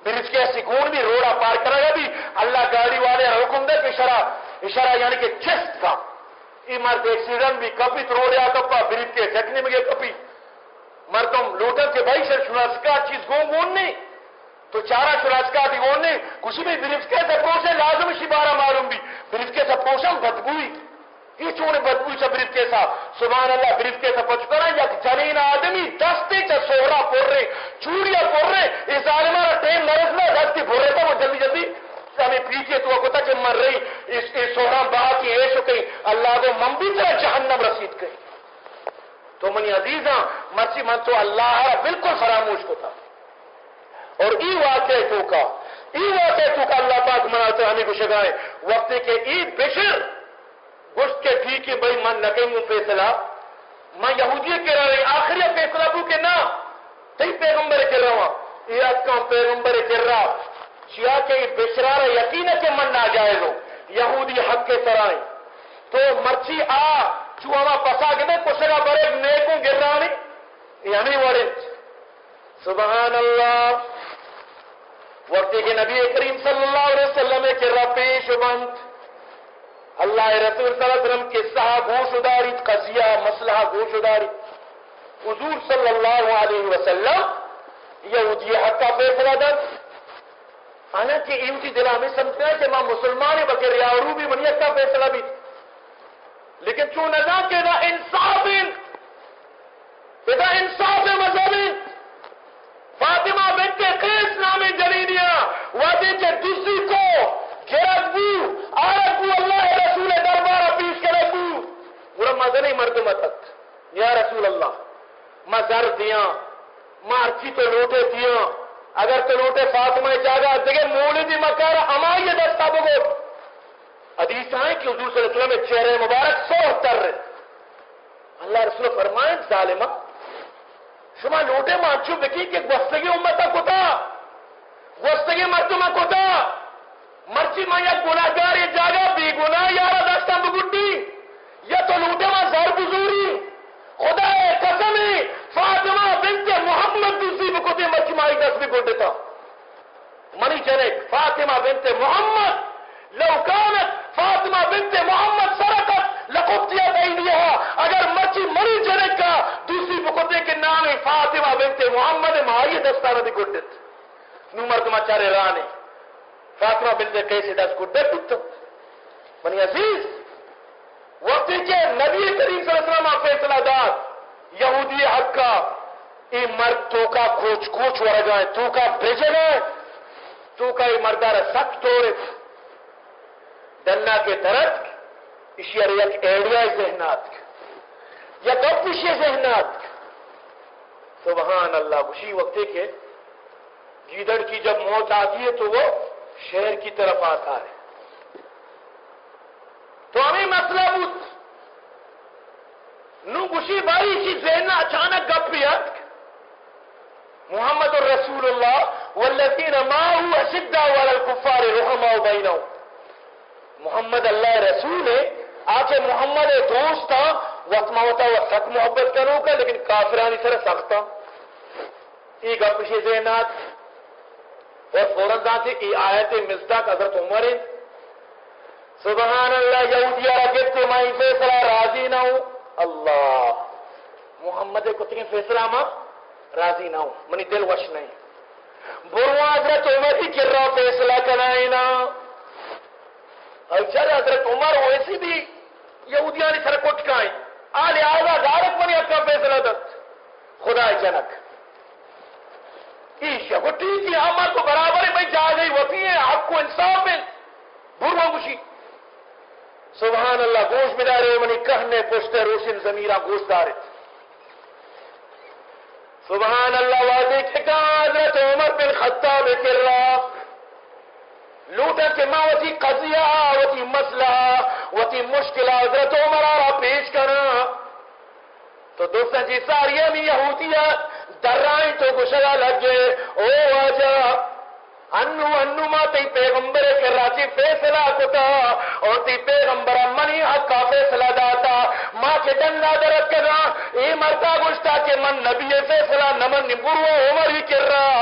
برج کے ایسی گون بھی، روڑا پار کرا گا بھی۔ اللہ گاڑی والے حکم دے کہ اشارہ اشارہ یعنی کہ چست کا ای مرد ایکسیڈنٹ بھی کپی تو روڑیا کپا برج کے چکنی میں گئے کپی۔ مردم لوٹر کے بھائی سر شناسکا چیز گون گون نہیں۔ تو چارا شناسکا دی گون نہیں۔ کچھ بھی برج کے سپوشے لازم شبارہ معلوم بھی۔ برج کے سپوشم بدبوئی۔ یہ چونے بدبوئی سے برج کے ساتھ سبحان اللہ برج کے ساتھ پچھ کرا یک جنین آدمی دستے چا سوہرا پور رہے چوریا پور رہے۔ اس عالمہ را ٹیم مرز میں دستی پور رہے تھا، وہ جلدی جلدی ہمیں پیچھے تو کتا کہ مر رہی، اس کے سوہرا باہا کی ایش ہو کہیں اللہ کو ممبی طرح جہنم رسید کہیں تو منی عزیزاں مرسی من تو اللہ بالکل فراموش کو تھا اور ای واقع تو کا، ای واقع تو کا اللہ پاک مناتے ہمیں کو شگائے وقت کے ای بشر، گشت کے ٹھیک ہے، بھائی من نہ کہیں فیصلہ میں یہودی کے رہا رہی آخری فیصلہ بو کے نہ تی پیغمبر کے رہا ہوں یہ کا پیغمبر کے رہا۔ شیعہ کے بشرار یقین کے من نہ جائے گو یہودی حق کے طرح تو مرچی آ چوہا پسا کے دے کشگا برے نیکوں گر رہا نہیں یعنی وڑے۔ سبحان اللہ وقتی کے نبی کریم صلی اللہ علیہ وسلم کے رب پیش بند اللہ رسول صلی اللہ علیہ وسلم کے سہا گوش اداری قضیہ، مسئلہ گوش اداری حضور صلی اللہ علیہ وسلم یہودی حق کا فیصلہ در آنا کہ ایوٹی دلہ میں سمجھتے ہیں کہ ماں مسلمان بکر یارو بھی منیت کا فیصلہ بھی۔ لیکن چون نہ کہ نہ انصاف دا انصاف مذہب فاطمہ بنت قیس نام جریدیا وعدے کے دوسری کو گرد بو آرد بو اللہ رسول دربار پیش کرے بو بڑا مدنی مرد متت یا رسول اللہ، میں زر دیا میں تو لوٹے دیا اگر تو لوٹے فاطمہ جاگا دیکھے مولی دی مکارا امائی دستا بگو حدیث آئے کہ حضور صلی اللہ علیہ وسلم چہرے مبارک سو اتر رہے اللہ رسول فرمائیں ظالمہ، شما لوٹے مانچو بکی کہ گوستگی امتا کتا۔ گوستگی مردمہ کتا۔ مرچی ماں یا گناہگار یہ جاگا بی گناہ یارا دستا بگٹی۔ یا تو لوٹے ماں زار بزوری خدا قسم فاطمہ بنت محمد دوسری بکتے مرچی دس بھی گھٹتا منی جنے فاطمہ بنت محمد، لو كانت فاطمہ بنت محمد سرقت لقطیت ایدیها اگر مرچی مری جنک کا دوسری بکتے کے نام فاطمہ بنت محمد مائی دستانہ دی گھٹت نو مردمہ چارے رانے۔ فاطمہ بنت کیسے دس گھٹت تو بنی عزیز وقتی کے نبی کریم صلی اللہ علیہ وسلم فیصلہ دار، یہودی حق کا۔ ای مرد تو کا کوچ کوچ ورہ جائیں تو کا بھیجے گئے۔ تو کا ای مردار سخت توڑے۔ دنا کے درد اشیار یک ایڈیا ذہنات۔ یا کب پیشے ذہنات۔ سبحان اللہ خوشی وقت کے گیدڑ کی جب موت آتی ہے تو وہ شہر کی طرف آتا ہے۔ تو ہمیں مسئلہ بود نو گشی بھائی کی ذہن اچانک گپ بھی محمد الرسول اللہ والذین ما هو اشدہ والا الکفار رحمہ بینہم محمد اللہ رسول ہے آچے محمد دوست تھا وقت ہوتا وہ سخت محبت کرو کا لیکن کافرانی سر سخت تھا ای گپشی زینات اور فوراً دانتے ای آیت مزدق حضرت عمر ہے سبحان اللہ یہودیہ رگت کے مائی فیصلہ راضی نہ ہوں۔ اللہ، محمد کتنی فیصلہ ماں راضی نہ ہوں۔ منی دل وش نہیں۔ بروا حضرت عمر ہی کر رہا فیصلہ کرائے نا۔ چل حضرت عمر ویسی بھی یہودیاں سر کٹ کائیں آل آزا دارک منی اپنا فیصلہ دت خدا جنک ایشا کو ٹھیک ہے، ہم تو برابر ہے بھائی جا گئی وفی ہے آپ کو انصاف میں۔ بروا مشی۔ سبحان اللہ، گوشت مدارے منی کہنے پوچھتے، روشن زمیرہ گوشت دارے۔ سبحان اللہ وعدے کے حضرت عمر بن خطاب کر رہا لوٹا کہ ماں وتی قضیہ، وتی مسئلہ، وتی مشکلہ، حضرت عمر آرہ پیش کرنا۔ تو دوستان جی ساری ہمیں یہودیت در رائیں تو گشگا لگ جائے او انو انو ما تی پیغمبر کے فیصلہ کتا اور تی پیغمبر منی حق کا فیصلہ داتا۔ ما کے ڈنگا درد کرنا ای مرتا گوشتا کہ من نبی فیصلہ نمن عمر ہی کر رہا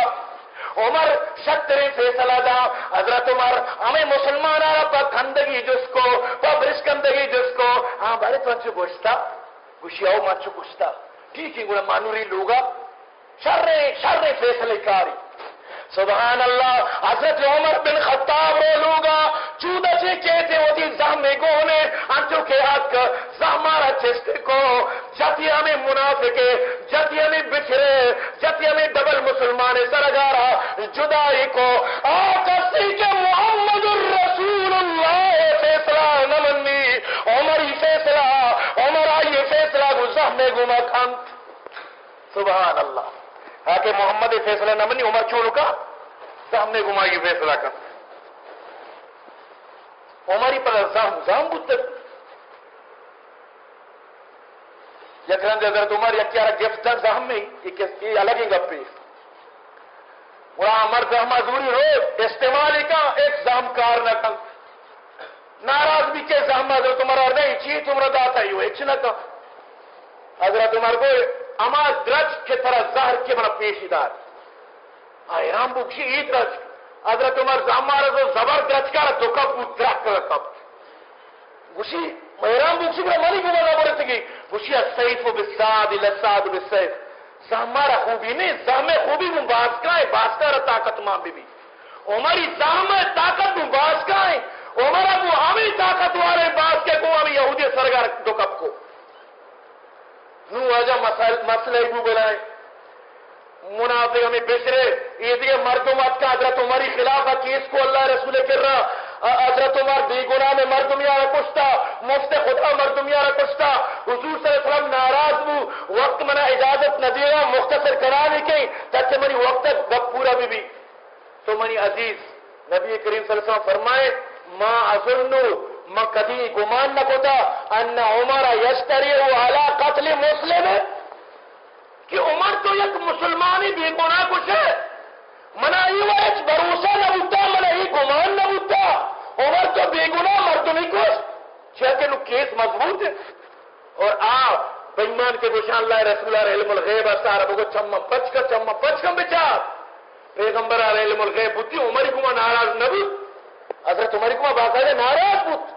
عمر شتری فیصلہ دا۔ حضرت عمر، ہمیں مسلمان آرہ پا کھندگی جس کو، پا برشکندگی جس کو۔ ہاں بارے تو انچو گوشتا گوشی آو مانچو گوشتا ٹھیک ہی گوڑا مانوری لوگا۔ شر شر فیصلے کاری۔ سبحان اللہ حضرت عمر بن خطاب رو گا چودہ سے کہتے ہوتی زہمے گونے انچو کے حق زہمارا چست کو جتی ہمیں منافقے جتی ہمیں بچھرے جتی ہمیں ڈبل مسلمان سرگارا جدائی کو، آقا سی کے محمد الرسول اللہ فیصلہ نمنی عمر ہی فیصلہ، عمر آئیے فیصلہ گو زہمے گما کھان سبحان اللہ کہ محمد فیصلہ نہ بنی عمر کیوں رکا؟ سامنے گھمائی فیصلہ کر عمر پر زام زام بتر یکرن حضرت عمر یکیارا گفت دن زہم میں یہ الگ ہی گپی۔ وہاں عمر زہم ضروری رو استعمال کا، ایک زہم کار نہ کن ناراض بھی کہ زہم حضرت عمر؟ اور نہیں، چیز تمہرا داتا ہی ہو ایک نہ کن حضرت عمر کو اما درج کے طرح زہر کے بنا پیشی دار۔ ایرام بکشی ای درج۔ حضرت عمر زامار از زبر درج کار دو بود درک کر کب گوشی ایرام بکشی برا منی کو بنا برسی گی گوشی السیف و بساد لساد بسیف زامار خوبی نہیں زام خوبی من باز کرائے، باز کر طاقت ماں بی بی عمری زام طاقت من باز کرائے۔ عمر ابو ہمیں طاقت والے باز کے کو ہمیں یہودی سرگار دو کب کو۔ نو آجا مسئلہ ایبو بلائے منافق ہمیں بشرے یہ دیئے مردمات کا حضرت عمری خلاف ہے کیس کو اللہ رسول کر رہا۔ حضرت عمر بے گناہ میں مردمیارہ کشتا۔ مفت خدا مردمیارہ کشتا۔ حضور صلی اللہ علیہ وسلم ناراض ہو وقت منا اجازت نہ دیگا مختصر کرانے کی تاکہ منی وقت وقت پورا بھی بھی۔ تو منی عزیز، نبی کریم صلی اللہ علیہ وسلم فرمائے، ما اظنو ما کدی گمان نہ کوتا ان عمر یشتری علی قتل مسلم ہے۔ کہ عمر تو یک مسلمانی بے گناہ کچھ ہے۔ منا یہ بھروسہ نہ ہوتا، منا یہ گمان نہ ہوتا۔ عمر تو بے گناہ مرد نہیں کچھ چاہ کہ کیس مضبوط ہے۔ اور آپ بیمان کے گوشان اللہ رسول اللہ علم الغیب اسارا بگو چمم پچ کر چمم پچ کم بچار۔ پیغمبر علم الغیب بودتی عمری کو ناراض نہ بود۔ حضرت عمری کو باقاعدہ ناراض بود۔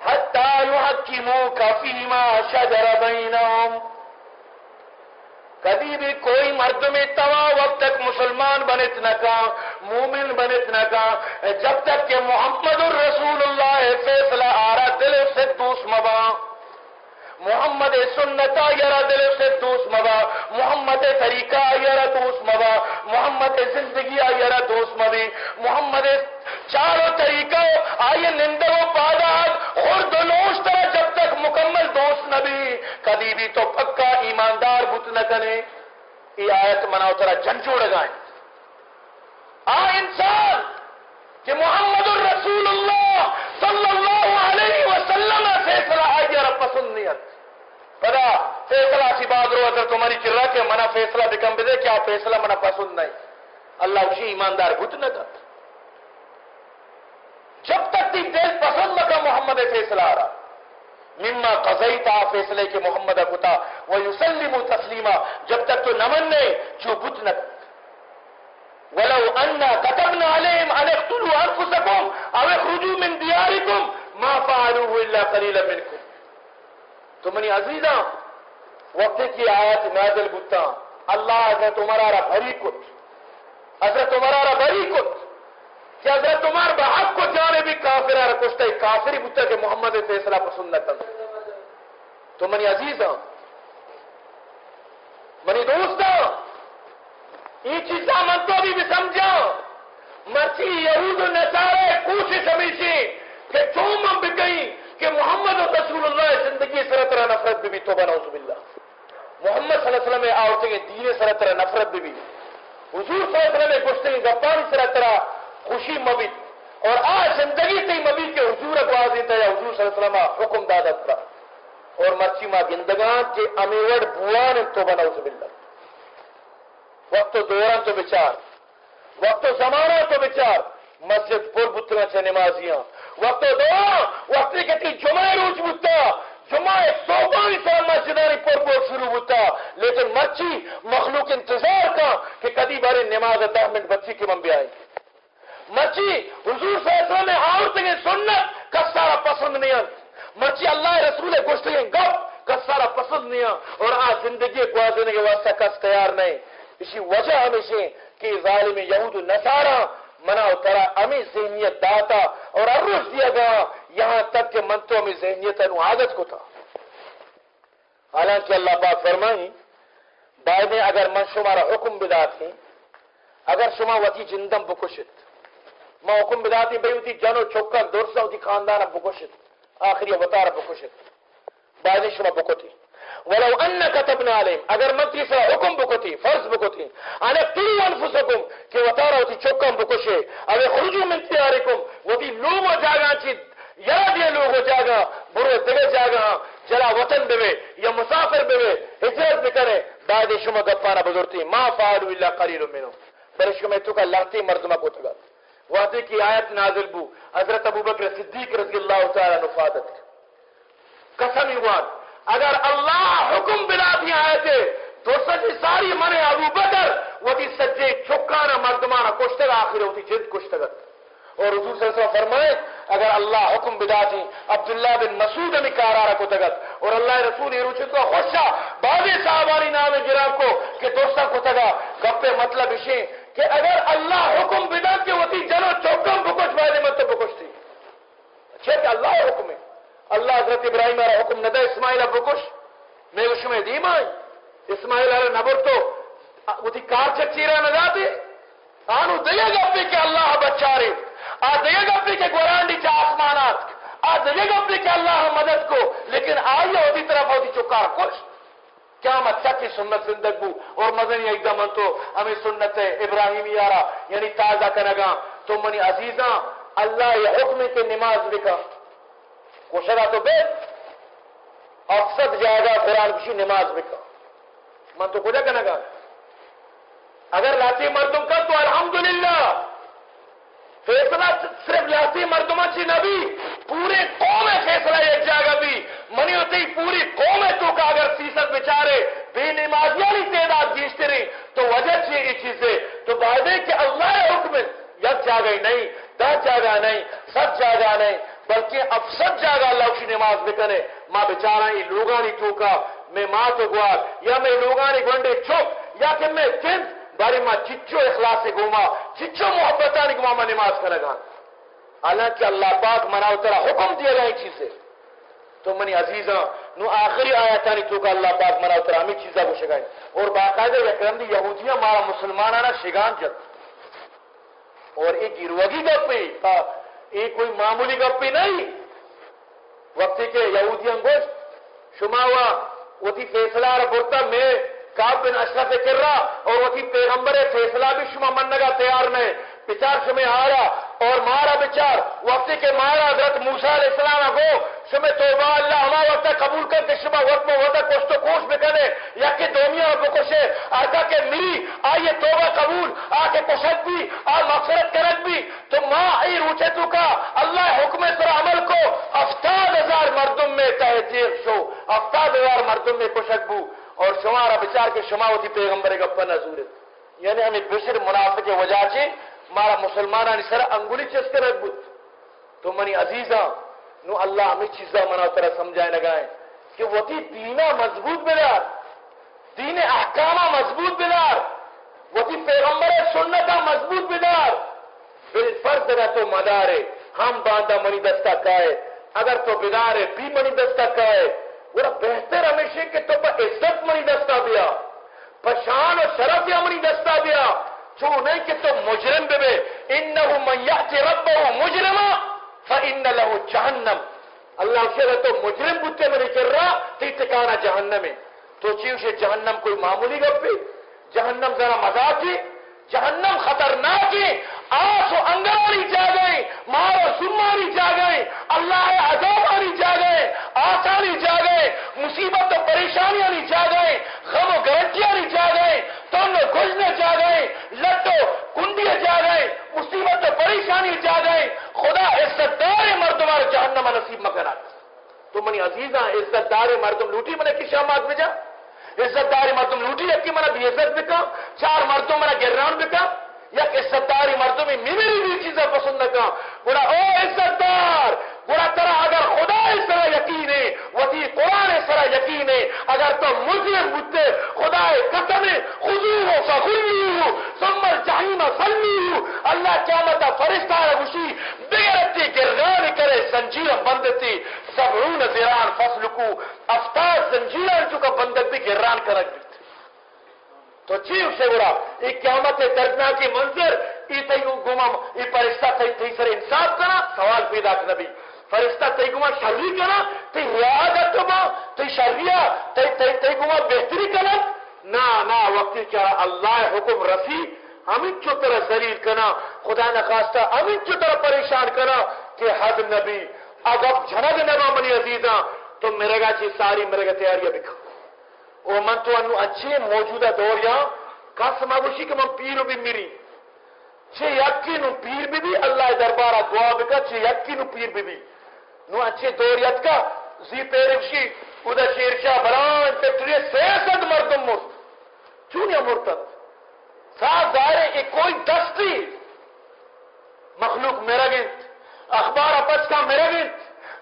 حتى يحكموك فيما شجر بينهم کبھی بھی کوئی مرد میں توا وقت تک مسلمان بنت نہ کا مومن بنت نہ کا جب تک کہ محمد الرسول اللہ فیصلہ آ رہا دل سے دوس مبا محمد سنتا یرا دل سے دوس مبا، محمد طریقہ یرا دوس مبا، محمد زندگی یرا دوس مبی، محمد چاروں طریقہ آئیے نندر و پاداد، خرد و نوش طرح جب تک مکمل دوست نبی کبھی بھی تو پکا ایماندار بت نہ کرے۔ یہ آیت مناؤ طرح جھنجھوڑ گائیں۔ آ انسان! کہ محمد الرسول اللہ صلی اللہ علیہ وسلم فیصلہ ہے آئی اور پسندیت پدا فیصلہ سی بات رو حضرت تمہاری چرا کہ منا فیصلہ بکم بدے کیا فیصلہ منا پسند نہیں۔ اللہ اسی ایماندار بت نہ کر جب تک تی دل پسند کا محمد فیصلہ آ رہا مما قضائی تھا فیصلے کے محمد کتا وہ یوسلم تسلیمہ۔ جب تک تو نمن نے جو بت نہ ولو ان كتبنا عليهم ان اقتلوا انفسكم او اخرجوا من دياركم ما فعلوه الا قليلا منكم. تو منی عزیزاں، وقت کی آیت نازل بتا اللہ حضرت عمرارا بھری کت۔ حضرت عمرارا بھری کت۔ کہ حضرت عمر بحق کو جانے بھی کافر ہے کافری بتا کہ محمد فیصلہ پسند نہ کر تو منی عزیزاں، منی دوستاں یہ چیزاں من تو بھی سمجھا مرچی یہود نسارے کوشش ہمیشہ کہ چوم ہم بھی گئی کہ محمد رسول اللہ زندگی یکی سرطرہ نفرت بھی بھی تو بناؤ باللہ۔ محمد صلی اللہ علیہ وسلم آورتے ہیں دین سرطرہ نفرت بھی بھی۔ حضور صلی اللہ علیہ وسلم گوشتے ہیں گپانی سرطرہ خوشی مبید۔ اور آج زندگی تی مبید کے حضور اگواز دیتا ہے حضور صلی اللہ علیہ وسلم حکم دادت کا اور مرچی ما گندگان کے امیوڑ بوان تو بناؤ باللہ۔ وقت دوران تو بچار، وقت زمانہ تو بچار، مسجد پر بتنا چھ نمازیاں۔ وقت دوران، وقت کتی جمعہ روچ بتا جمعہ سوبانی سال مسجدانی پر بور شروع بتا لیکن مرچی مخلوق انتظار کا کہ کدی بارے نماز دہ منٹ بچی کے من بھی آئیں۔ مرچی حضور صلی اللہ علیہ وسلم عورتیں سنت کس سارا پسند نہیں مرچی اللہ رسول گوشتیں گپ کس سارا پسند نہیں اور آج زندگی گوازنے کے واسطہ کس تیار نہیں۔ اسی وجہ ہمیشہ کہ ظالم یہود و نصارہ منا اترا امی ذہنیت داتا اور عروج دیا گیا یہاں تک کہ من تو امی ذہنیت عادت کو تھا۔ حالانکہ اللہ پاک فرمائی، بعد میں اگر من شمارا حکم بدات ہیں، اگر شما وتی جندم بکشت، ما حکم بداتی بھئی ہوتی جنو چوکا درسا ہوتی خاندانا بکشت، آخری وطارا بکشت، بعد شما بکتی ولو ان كتبنا عليهم. اگر من تیسرا حکم بکتی فرض بکتی انا قلوا انفسكم کہ وطارا ہوتی چوکم بکشے اگر خرجو من تیارکم وتی لوگو جاگا، چی یاد یہ لوگو جاگا، برو دگے جاگا جلا وطن بے یا مسافر بے ہجرت بکرے، بعد شما گپانا بزرتی ما فعلوا الا قليل منهم. برشکو میں تو کا لڑتی مردمہ کو تگا واضح کی آیت نازل بو، حضرت ابوبکر صدیق رضی اللہ تعالی نفادت قسم ایوان اگر اللہ حکم بلا دی آئے تو سچی ساری منے ابو بکر، وہ دی سجے چکانا مردمانا کشتے گا آخر ہوتی جد کشتے گا اور حضور صلی اللہ علیہ وسلم فرمائے، اگر اللہ حکم بدا دی، عبداللہ بن مسعود میں کارارا کو تگت۔ اور اللہ رسول یہ روچے تو خوشا بعضی صحابانی نام جراب کو، کہ دوستا کو تگا۔ گپے مطلب اسے کہ اگر اللہ حکم بدا کے ہوتی جنو چوکم بکش بائے مطلب بکش تھی اچھا کہ اللہ حکم ہے۔ اللہ حضرت ابراہیم علیہ حکم ندا اسماعیل ابو کش، میں اس میں دیم آئی اسماعیل علیہ نبر تو وہ کار چچیرا ندا دے آنو دیا گا گپی کہ اللہ بچارے، آ دیا گا گپی کہ گورانڈی چا آسمانات۔ آ دیا گا گپی کہ اللہ مدد کو۔ لیکن آئی ہوتی طرف ہوتی چکار کش۔ کیا مچا کی سنت زندگ بو۔ اور مدنی ایک دم تو ہمیں سنت ابراہیمی آرا یعنی تازہ کنگا تو منی عزیزاں، اللہ یہ حکم کے نماز لکھا۔ کوشرا تو بے اکثر جائے گا قرآن کسی نماز میں کا من تو کجا کہنا گا اگر لاتی مردم کا تو الحمدللہ۔ فیصلہ صرف لاتی مردم چی نبی پورے قوم فیصلہ ایک جائے گا بھی۔ منی ہوتی پوری قوم تو کا اگر فیصد بچارے بے نمازیاں نہیں تعداد گیشتے رہی تو وجہ چیئے یہ چیزیں۔ تو بعدے کہ اللہ حکم یک جاگا نہیں۔ دس جاگا نہیں سب جاگا نہیں، بلکہ اب سب جاگا اللہ کی نماز بکنے ماں بچارا ہی لوگانی ٹوکا میں ماں تو گوار، یا میں لوگانی گونڈے چپ، یا کہ میں جن باری ماں چچو اخلاص سے گھوما، چچو محبتانی گھوما ماں نماز کرے گا۔ حالانکہ اللہ پاک منا اترا حکم دیا گیا چیزیں۔ تو منی عزیزاں، نو آخری آیا تانی تو کہ اللہ پاک منا اترا ہمیں چیزیں کو شگائیں اور باقاعدہ یکرم دی یہودیاں مارا مسلمانانا شگان جت اور ایک گروگی گپ تھا ہاں، یہ کوئی معمولی گپی نہیں۔ وقتی کے یہودی انگوش شما ہوا وہ تھی فیصلہ برتا، میں کاب بن اشرف کر رہا اور وہ تھی پیغمبر فیصلہ بھی شما منگا تیار نہیں۔ بچار شمیں آ رہا اور مارا بچار، وقتی کے مارا حضرت موسیٰ علیہ السلام کو شمیں توبہ اللہ ہما وقت قبول کر کے شما وقت میں وقت کچھ تو کوش بکنے یا کہ دومیا بکشے آکا کہ میری آئیے توبہ قبول آکے کشت بھی، آ مغفرت کرت بھی، تو ماں ای روچے تو کا، اللہ حکم سر عمل کو، افتاد ہزار مردم میں تحجیر شو، افتاد ہزار مردم میں کشت بو، اور شمارا بچار کے شما ہوتی پیغمبر گپا نظورت۔ یعنی ہمیں بشر منافق وجہ چے مارا مسلمانہ سر انگولی چسکر بود. تو منی عزیزاں، نو اللہ ہمیں چیزا منا طرح سمجھائے لگائیں کہ وہ تھی دینا مضبوط بلار. دین احکامہ مضبوط بلار. وہ تھی پیغمبر سنتا مضبوط بلار. بل فرض نہ تو مدارے، ہم باندھا منی دستہ کائے. اگر تو بدارے بھی منی دستہ کائے. وہ بہتر ہمیشہ کہ تو پر عزت منی دستہ دیا پشان اور شرف یا منی دستہ دیا چھو نہیں کہ تو مجرم بے بے۔ انہو من یعطی ربہو مجرمہ فإن لہو جہنم۔ اللہ سے تو مجرم بچے میں کر رہا مکان جہنم ہے تو جی چیو سے جہنم کوئی معمولی گپی جہنم ذرا مزاق کی جہنم خطرناک ہے۔ آس و انگاری جا گئے مارو سنماری جا گئے اللہ عذابانی جا گئے، آسانی جا گئے، مصیبت و پریشانیاں نہیں جا گئے، غم و گرنٹیاں نہیں جا گئے تون گھجنے جا گئے لٹو کنڈیاں جا گئے، مصیبت و پریشانی جا گئے۔ خدا عزت دار مردمار جہنم نصیب مکرات تو منی عزیزاں عزت دار مردم لوٹی منے کی شامات میں جا؟ عزت داری مردم لوٹی یکی منا بھی عزت بکا، چار مردم منا گران بکا۔ یک عزت داری مردم میری بھی چیزیں پسند نکا گوڑا او عزت دار گوڑا ترا اگر خدا اس طرح یقین ہے وتی قرآن اس طرح یقین ہے، اگر تو مسلم بودتے خدا قسم خضوه فخلوه ثم الجحیم صلیوه اللہ قیامت فرشتہ گوشی بغیرتی گران کرے زنجیر بندتی سبعون زیران فصلکو افتاد زنجیران چکا بندت بھی گران کرک بیت تو جی چی اسے گوڑا ایک قیامت دردنا کی منظر ای تیو گمم ای پرشتہ تی تی سر انصاف کنا سوال پیدا کنبی فرشتہ تی گمم شرری کنا تی ریاضت با تی شرریہ تی تی تی گمم بہتری کنا نا نا وقتی کیا۔ اللہ حکم رسی۔ ہمیں چو طرح ذلیل کنا خدا نخواستہ ہمیں چو طرح پریشان کنا کہ حد نبی اگر جھنگ نبا منی عزیزاں، تو میرے گا چی ساری میرے گا تیاریاں بکھا او من تو انو اچھے موجودہ دور یا قسم آگوشی کہ من پیرو بھی میری چھے یکی نو پیر بھی بھی اللہ دربارہ دعا بکا، چھے یکی نو پیر بھی بھی نو اچھے دور دوریت کا زی پیرفشی ادا شیرشاہ بران تکریہ سیسد مردم مرد۔ چونیا مرتد؟ ساتھ ظاہر ہے کوئی دستی۔ مخلوق میرا گنت اخبار اپس کا میرا گنت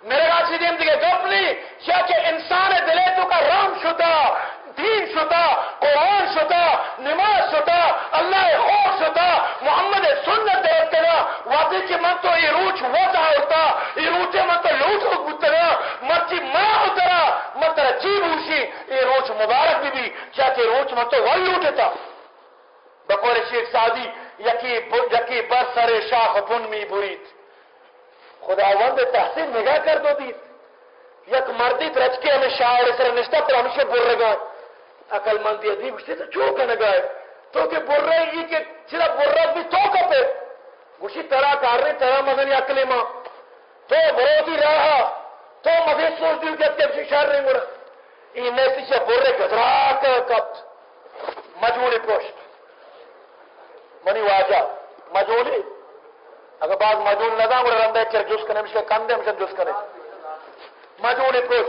میرے راسی دیم دیگه گفلی کیا کہ انسان دلے تو کا رام شدہ۔ دین شدہ قرآن شدہ نماز شدہ اللہ خوف شدہ محمد سنت دیتنا واضح کی من تو یہ روچ وضع ہوتا یہ روچے من تو لوٹ ہو گتنا مرچی ما اترا من ترہ جیب ہوشی یہ روچ مبارک بھی بھی کیا کہ روچ من تو ول لوٹتا۔ بقول شیخ سعدی یکی, یکی برسر شاخ بن می برید خداوند تحسین نگاہ کر دو دید یک مردی رچ کے ہمیں شاعر سر نشتہ پر ہمیشہ بر رگا۔ اقل مندی عدیب اشتے تو چوکا نگائے۔ تو کہ بر رہے ہی کہ چلا بر رہا بھی تو کا پہ۔ گوشی ترا کار رہے ترا مدنی اکلی ماں۔ تو برودی رہا تو مدی سوچ دیو کہ اتنے شاعر رہے گوڑا این نیسی سے بر رہے گدراک کبت مجمولی پوشت منی واجہ۔ مجمولی اگر بعض مجول ندا گوڑا رندے چر جس کنے مشکل کندے مشکل جس کنے۔ مجولی پوش۔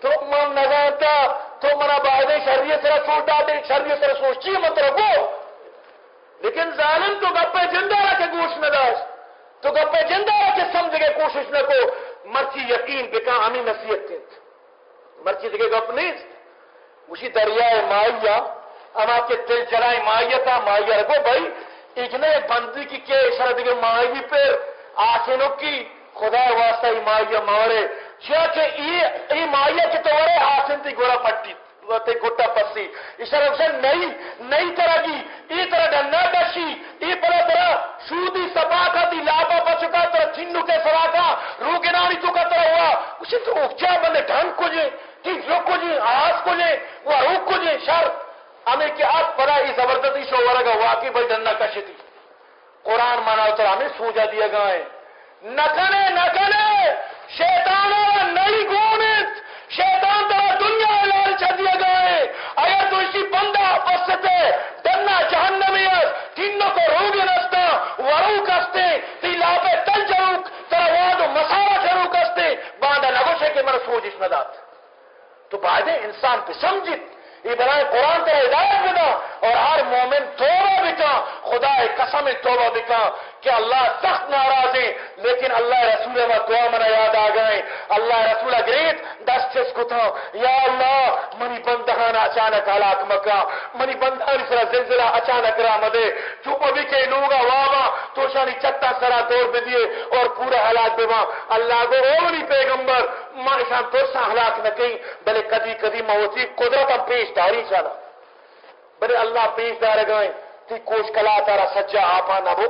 تو من نگانتا تو منا بعد شریع سر سوچ داتے شریع سر چی مطلب گو لیکن ظالم تو گپے جندہ رکھے گوش نہ نداشت تو گپے جندہ رکھے سمجھ گے کوشش نہ کو مرچی یقین بکا ہمیں نصیحت کیت مرچی دکھے گپ نہیں۔ اسی دریائے مائیہ، ہم آپ کے دل چلائے مائیہ تھا، مائیہ رکھو بھائی۔ اجنے بندی کی کے اشارہ دیکھے مائیہ پر آسنوں کی خدا واسطہ ای مائیہ مارے۔ چیا کہ ای مائیہ کی تو ورے آسن تی گورا پٹی تے گٹا پسی اشارہ سے نئی نئی طرح کی ای طرح ڈنڈا کشی ای پلا طرح شودی سبا کا دی لابا بچکا طرح چنو کے سوا کا رو گناری تو کا طرح ہوا اسی تو اکچا بندے ڈھنگ کو جے کی جو کو جے آس کو جے وہ روک کو جے شرط ہمیں کہ آج پڑا یہ زبردستی شو ورگا واقعی بھائی ڈنڈا کشی تھی قرآن مانا تو ہمیں سوجا دیا گئے نکنے شیطان نئی گونت شیطان تو دنیا لال چا دیا گئے اگر تو اسی بندہ پستے ڈنڈا جہنمی ہے۔ تینوں کو روگ نستا ورو کستے تی لابے تل جروک ترا واد مسارا جروک کستے باندھا نگو سے کہ مرس میرا سوجش ندات تو بعد انسان پہ سمجھت یہ برائے قرآن کا ہدایت بنا۔ اور ہر مومن توبہ بکا خدا قسم توبہ بکا کہ اللہ سخت ناراض ہے لیکن اللہ رسول میں دعا منا یاد آ گئے۔ اللہ رسول گریت دس چس کو تھا یا اللہ، منی بندہان ہاں اچانک حالات مکہ۔ منی بندہان ہاں سرا زلزلہ اچانک را مدے چوپ ابھی کے لوگا واما تو شانی چتا سرا دور بھی دیے اور پورا حالات بما اللہ کو اولی پیغمبر ماں شان تو سا حالات نہ کہیں، بلے کدی کدی موتی قدرت ہم پیش داری چانا بلے اللہ پیش دار گئے، تی کوش کلا تارا سجا آپا نہ ہو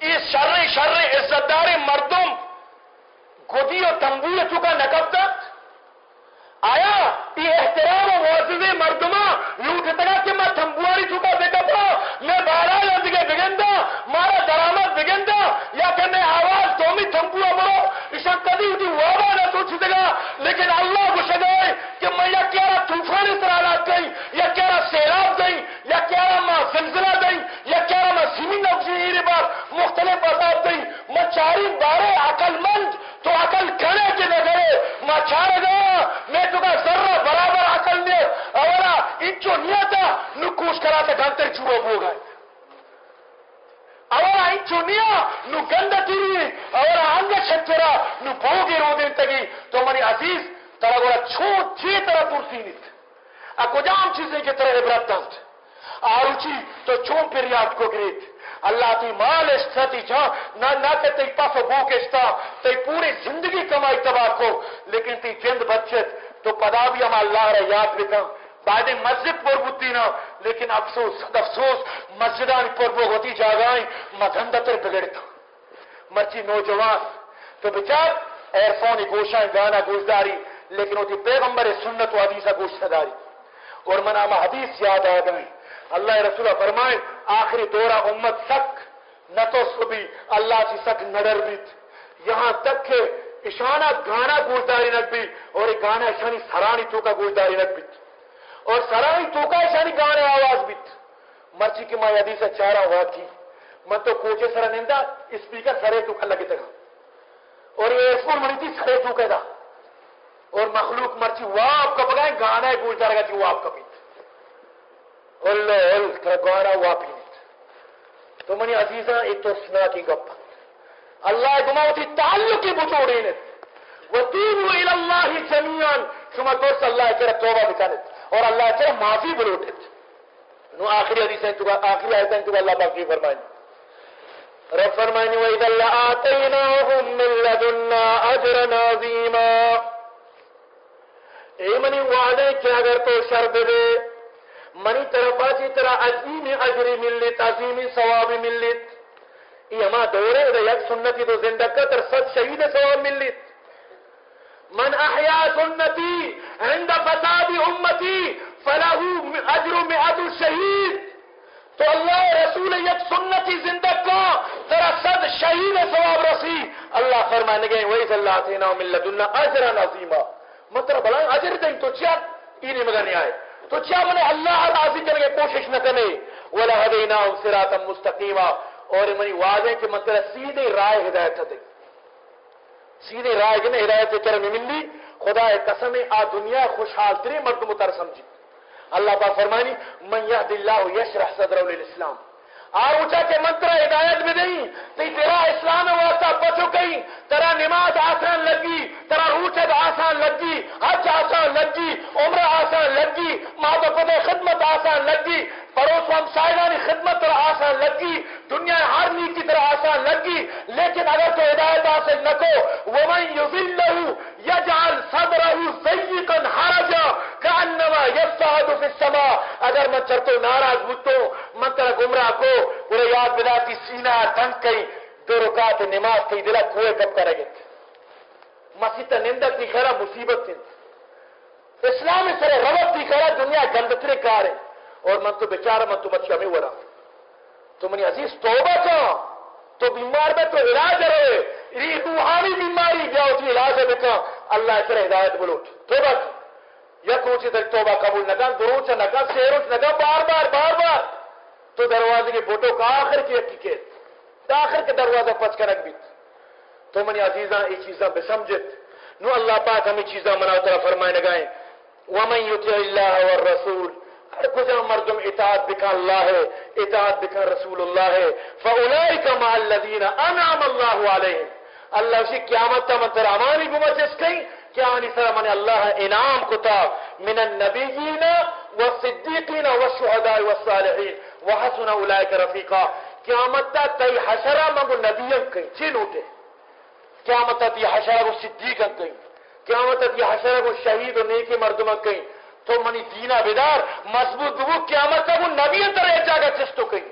اس شر شر عزت دار مردم گودی اور تمبو چکا نقب تک آیا؟ یہ احترام و معزز مردمہ، یوں ٹھتگا کہ میں تھمبواری چھپا دیکھا تھا، میں بارہ یا بگن دا مارا درامد بگن دا یا کہ میں آواز قومی تھمبوا اس میں کبھی ہوتی وابا نہ تو چھتگا لیکن اللہ کو شدائے کہ میں یا کیا طوفان اس طرح لات گئی، یا کیا سیلاب گئی، یا کیا ما زلزلہ گئی، یا کیا میں زمین اکسیر بار مختلف بسات گئی۔ میں چاری بارے عقل مند تو عقل کرے کہ نہ میں چار گیا میں تمہیں ذرہ برابر عقل نے اولا ಇಂಚು ನಿಯತ ನುಕ್ಕೂಸ್ ಕರಾತ ಗಂತರ್ ಚುವ ಹೋಗ ಅವರ ಇಂಚು ನಿಯ ನು ಗಂಧ ತಿರಿ ಅವರ ಅಂಗ ಶಕ್ತರ ನು ಬೋಗಿರುವುದಿನ ತಗಿ ತೊಮನಿ ಅಜೀಜ್ ತರಗೊಳ ಛೋ ಛೇ ತರ ಪುರ್ಸೀನಿತ್ ಆ ಕೊಜಾಮ್ ಚೀಸೆ ಕೆ ತರ ಇಬ್ರತ್ ತಂತ್ آروچی تو چون پھر یاد کو گریت۔ اللہ تی مال استا تی جا، نہ نہ کہ تی پاس بوک استا تی پوری زندگی کمائی تباہ لیکن تی جند بچت۔ تو پدا بھی ہم اللہ رہ یاد بکا بعد مسجد پر بودی نا، لیکن افسوس افسوس، مسجدان پر وہ ہوتی جاگائیں مدھندہ تر بگڑتا۔ مرچی نوجوان، تو بچار، ایر فونی گوشاں، گانا گوشداری، لیکن ہوتی پیغمبر سنت و حدیثہ گوشتہ داری اور منامہ حدیث یاد آ گئی اللہ رسول فرمائے، آخری دورہ امت سک نہ تو سبھی اللہ کی سک نڈر بیت۔ یہاں تک کہ اشانہ گانا گوشداری نک بھی اور ایک گانا اشانی سرانی تو کا گوشداری نک بیت اور سرائی تو کا اشانی گانے آواز بیت۔ مرچی کی ماں حدیث چارہ ہوا تھی۔ من تو کوچے سر نندا اسپیکر سرے تو لگے تگا اور یہ ایسپور منی تھی سرے تو کہدا اور مخلوق مرچی واپ کا بگائیں گانا گوشدار رگا تھی واپ کا بیت۔ اللہ اللہ گانا واپی نیت تو منی عزیزہ ایک تو سنا کی گپ الله بموت التعلق بطورينت وتوبوا إلى الله جميعا ثم قرص الله كره توبه بكانت اور الله كره معافي بلوتت نو آخری حدیث ہیں چکا آخری آیت ہیں چکا اللہ باقی فرمائیں رب فرمائیں وَإِذَا لَآتَيْنَاهُمْ مِنْ لَدُنَّا عَجْرًا عَظِيمًا اے منی وعدے کہ اگر تو شر دے منی طرفا چی طرح عظیم اجری ملت عظیم ثواب ملت یہ ہما دورے دے یک سنتی تو زندگی تر صد شہید ثواب ملت من احیا سنتی عند فساد امتی فله اجر مئات الشہید۔ تو اللہ رسول یک سنتی زندگ کا ترا صد شہید ثواب رسی۔ اللہ فرمانے گئے ویس اللہ تینا من لدنا اجرا عظیما مطلب بلا اجر دیں تو چیا؟ اینی مگر نہیں آئے۔ تو چیا منے اللہ راضی کرنے کوشش نہ کرنے ولا هدیناهم صراطا مستقیما اور منی واضح کہ مطلب سیدھے رائے ہدایت دے سیدھے رائے کے ہدایت کے کرم ملی۔ خدا قسم آ دنیا خوشحال تری مرد متر سمجھی۔ اللہ پاک فرمانی من یهد اللہ یشرح صدر للاسلام آر اونچا کے منتر ہدایت بھی نہیں تی تیرا اسلام واسطہ بچو کئی تیرا نماز آسان لگی، تیرا روچد آسان لگی، حج آسان لگی عمر آسان لگی، ماں باپ خدمت آسان لگی پڑوس ہم سائنانی خدمت طرح آسان لگی، دنیا ہر نیک کی طرح آسان لگی، لیکن اگر تو ہدایت حاصل نہ کو، ومن یذلہ یجعل صدرہ ضیقا حرجا کانما یصعد فی السماء۔ اگر من چرتو ناراض بوتو من طرح گمراہ کو، پورے یاد بداتی سینہ تنگ کئی، دو رکعت نماز کئی دلہ کوئے کب کرے گے مسیح نندک نہیں خیرہ مصیبت تھی۔ اسلام سر روت نہیں خیرہ دنیا گندترے کار ہے اور من تو بیچارہ، من تو بچہ میں ورا تو منی عزیز، توبہ چاہ تو بیمار میں تو علاج رہے یہ روحانی بیماری جاؤ تھی علاج ہے بکا اللہ کرے ہدایت بلوٹ توبہ یا کوچی تک توبہ قبول نگا دروچ نگا سیروچ نگا بار بار بار بار۔ تو دروازے کے بوٹو کا آخر کی حقیقت آخر کے دروازہ پچ کر رکھ بیت تو منی عزیزاں یہ چیزاں بے سمجھت۔ نو اللہ پاک ہمیں چیزاں مناؤ طرح فرمائے نگائیں وَمَن يُتِعِ اللَّهَ وَالرَّسُولِ کچھ مردم اطاعت بکا اللہ ہے اطاعت بکا رسول اللہ ہے فَأُولَئِكَ مَعَ الَّذِينَ أَنْعَمَ اللَّهُ عَلَيْهِمْ. اللہ اسی قیامت تا من تر امانی بمجس کئی؟ کیا آنی سر من اللہ انعام کتا. من النبیین والصدیقین والشہداء والصالحین وحسن اولئک رفیقا. قیامت تا تی حشرہ منگو نبیان کئی. چی نوٹے؟ قیامت تا تی حشرہ کو صدیقان کئی. قیامت تا تی حشرہ کو شہید و نیکی مردمان کئی. تو منی دینا بیدار مضبوط وہ قیامت کا وہ نبی اندر اچھا گا چستو کئی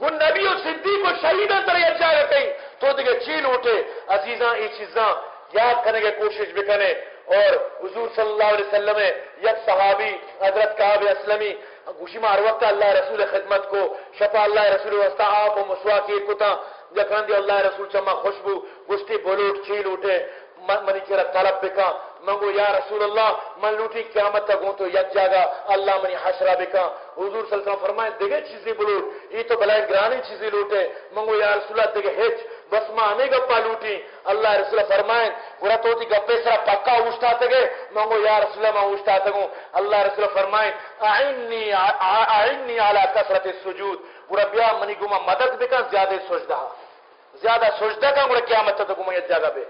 وہ نبی و صدیق و شہید اندر اچھا گا کئی تو دیکھے چین اٹھے، عزیزاں، یہ چیزاں یاد کرنے کی کوشش بھی کریں۔ اور حضور صلی اللہ علیہ وسلم، یک صحابی، حضرت کعب اسلمی، گوشی ما ہر وقت اللہ رسول خدمت کو، شفا اللہ رسول وسطہ آپ و مسواکی کتا یکران دی اللہ رسول چما خوشبو، گشتی بلوٹ چیل اٹھے۔ منی چرا طلب بکا منگو یا رسول اللہ من لوٹی قیامت تک ہوں تو یک جاگا. اللہ منی حشرہ بکا حضور صلی اللہ علیہ وسلم فرمائیں دیگے چیزیں بلوٹ یہ تو بلائیں گرانی چیزیں لوٹے. منگو یا رسول اللہ دیگے ہیچ. بس ماں ہمیں گپا لوٹی. اللہ رسول اللہ فرمائیں گورا تو تی گپے سرا پکا اوشتا تگے. منگو یا رسول اللہ میں اوشتا تگوں. اللہ رسول اللہ فرمائیں اعنی اعنی علی کثرت السجود. گورا بیا منی گما مدد بکا، زیادہ سجدہ. زیادہ سجدہ کا گورا قیامت تک گما یہ جگہ بے.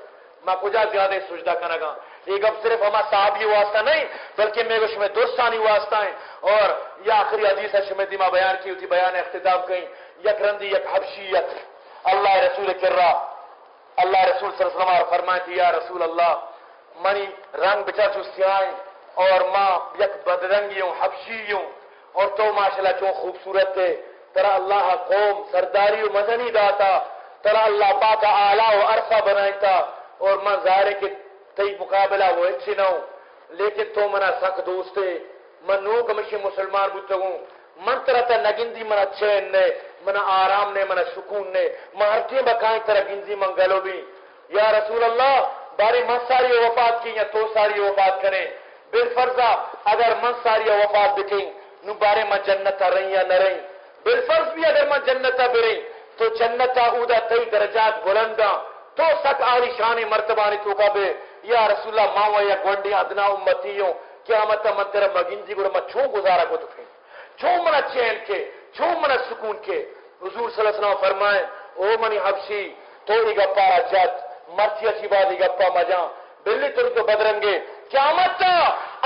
میں کجا زیادہ سجدہ کرنا گا؟ ایک اب صرف ہما صحابی واسطہ نہیں، بلکہ میں گوش میں درستانی واسطہ ہیں۔ اور یہ آخری حدیث ہے شمی دیما بیان کی ہوتی بیان اختتام کہیں۔ یک رندی، یک حبشیت اللہ رسول کر رہا اللہ رسول صلی اللہ علیہ وسلم فرمائے تھی یا رسول اللہ، منی رنگ بچا چو سیائیں اور ماں یک بدرنگی ہوں، حبشی ہوں۔ اور تو ماشاءاللہ چون خوبصورت تھے ترا اللہ قوم، سرداری و مدنی داتا، ترا اللہ پاک آلہ و عرصہ بنائیتا اور میں ظاہر ہے کہ تی مقابلہ وہ اچھی نہ ہوں لیکن تو منا سک دوستے من نو کمشی مسلمان بوتا ہوں۔ من طرح تا نگندی منا چین نے۔ منا آرام نے، منا سکون نے۔ مہرتی بکائیں طرح گنزی من گلو بھی۔ یا رسول اللہ، باری من ساری وفات کی یا تو ساری وفات کریں بالفرضہ اگر من ساری وفات بکیں، نو بارے من جنتا رہیں یا نہ رہیں۔ بالفرض بھی اگر من جنتا بریں تو جنتا اودا تی درجات بلندہ ہاں۔ تو سک آری شان مرتبہ مرتبانی تو بے۔ یا رسول اللہ، ماں یا گونڈی ادنا امتیوں، قیامت من تیرا مگنجی گرو میں چھو گزارا کو تکیں چھو منا چین کے چھو منا سکون کے۔ حضور صلی اللہ علیہ وسلم فرمائیں او منی حبشی تو ای گپا جت، مرچی اچھی بات ای گپا مجاں بلی تر تو بدرنگے۔ قیامت تا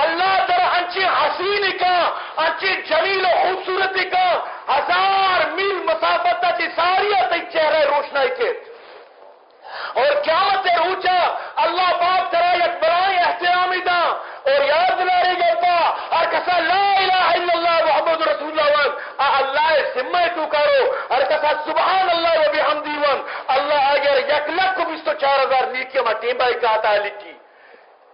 اللہ در انچی حسین کا، انچی جلیل و خوبصورتی کا۔ ہزار میل مسافت تا چی ساری تی چہرے روشنائی کے۔ اور قیامت سے اونچا اللہ باپ ترا یک بڑائی احترامی دا اور یاد دلاری گلتا اور کسا لا الہ الا اللہ محمد رسول اللہ ون۔ اللہ سمہ تو کرو۔ اور کسا سبحان اللہ و بحمدی ون۔ اللہ اگر یک لکھ کو بیستو چار ہزار نیکی ما ٹیم بائی کہتا ہے لکھی۔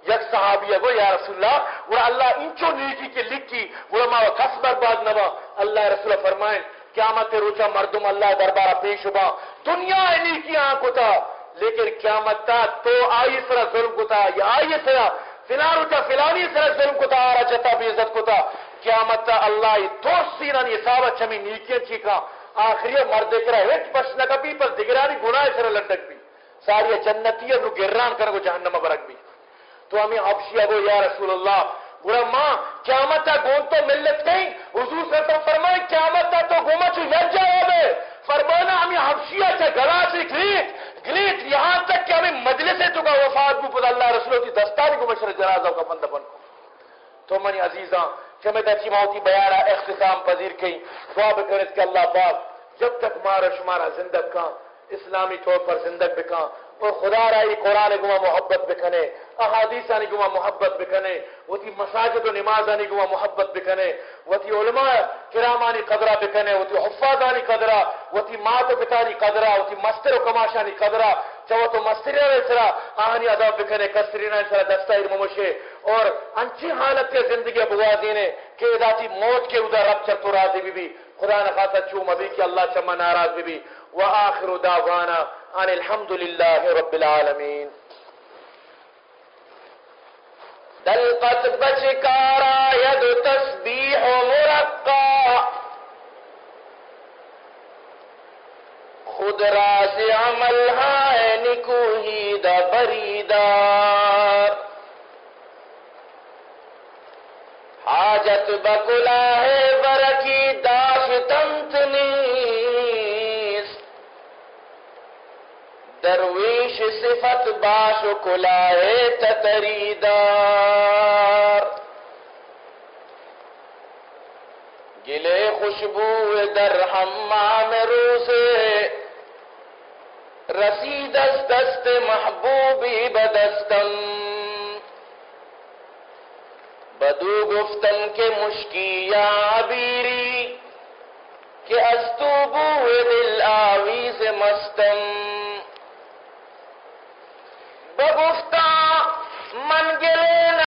یک صحابی ہے یا رسول اللہ۔ وہ اللہ انچو نیکی کے لکھی۔ وہ ما کس برباد نبا اللہ رسول فرمائیں قیامت روچا مردم اللہ دربارہ پیش ہوا۔ دنیا نیکی آنکھو تا لیکن قیامت تا تو آئی سرا ظلم کتا یا آئی سرا فلان اٹھا فلانی سرا ظلم کتا آرہ جتا بھی عزت کتا قیامت تا اللہ تو سینا نہیں صاحب چمی اچھا نیکیاں چیکا آخری مرد کرا ہیچ پس نہ کبھی، پر دگرانی گناہ سرا لٹک بھی۔ ساری جنتی نو گران کرو، جہنم برک بھی۔ تو ہمیں حبشی ابو، یا رسول اللہ۔ گورا ماں، قیامت تا گون تو ملت کہیں حضور صلی اللہ علیہ وسلم فرمائے، قیامت تا تو گوما چو یجا ہوئے فرمانا ہمیں حبشیہ چا گلا سے گلیت یہاں تک کہ ہمیں مجلس تو کا وفات بھی پتا اللہ رسول کی دستاری کو مشر جنازہ کا بند بن کو تو منی عزیزاں کہ میں دچی موتی بیارہ اختتام پذیر کہیں۔ خواب بکرت کہ اللہ پاک، جب تک مارا شمارا زندگ کا اسلامی طور پر زندگ بکا اور خدا رائی قرآن گما محبت بکنے احادیث آنی گما محبت بکنے وہ تی مساجد و نماز آنی گما محبت بکنے وہ تی علماء کرامانی قدرہ بکنے وہ تی حفاظ آنی قدرہ وہ تی مات و پتانی قدرہ وہ تی مستر و کماشانی قدرہ چاہو تو مستری رہے سرا آہنی عذاب بکنے کسرینہ سرا دستا دستہ ارممشے اور انچی حالت کے زندگی بغازی نے کہ ذاتی موت کے ادھر رب چر تو راضی بھی بھی خدا نے چوم ابھی کہ اللہ چما ناراض بھی بھی۔ وآخر دعوانا ان الحمد لله رب العالمين تلقت بچکارا ید تسبیح مرقا. خود سے عمل ہے نکوہی دا بریدار حاجت بکلا ہے برکی درویش صفت باش و کلائے تتریدار۔ گلے خوشبو در حمام روسے رسید از دست محبوبی بدستم بدو گفتن کے مشکی یا عبیری کہ استوبو دل آویز مستم گفتا من گلے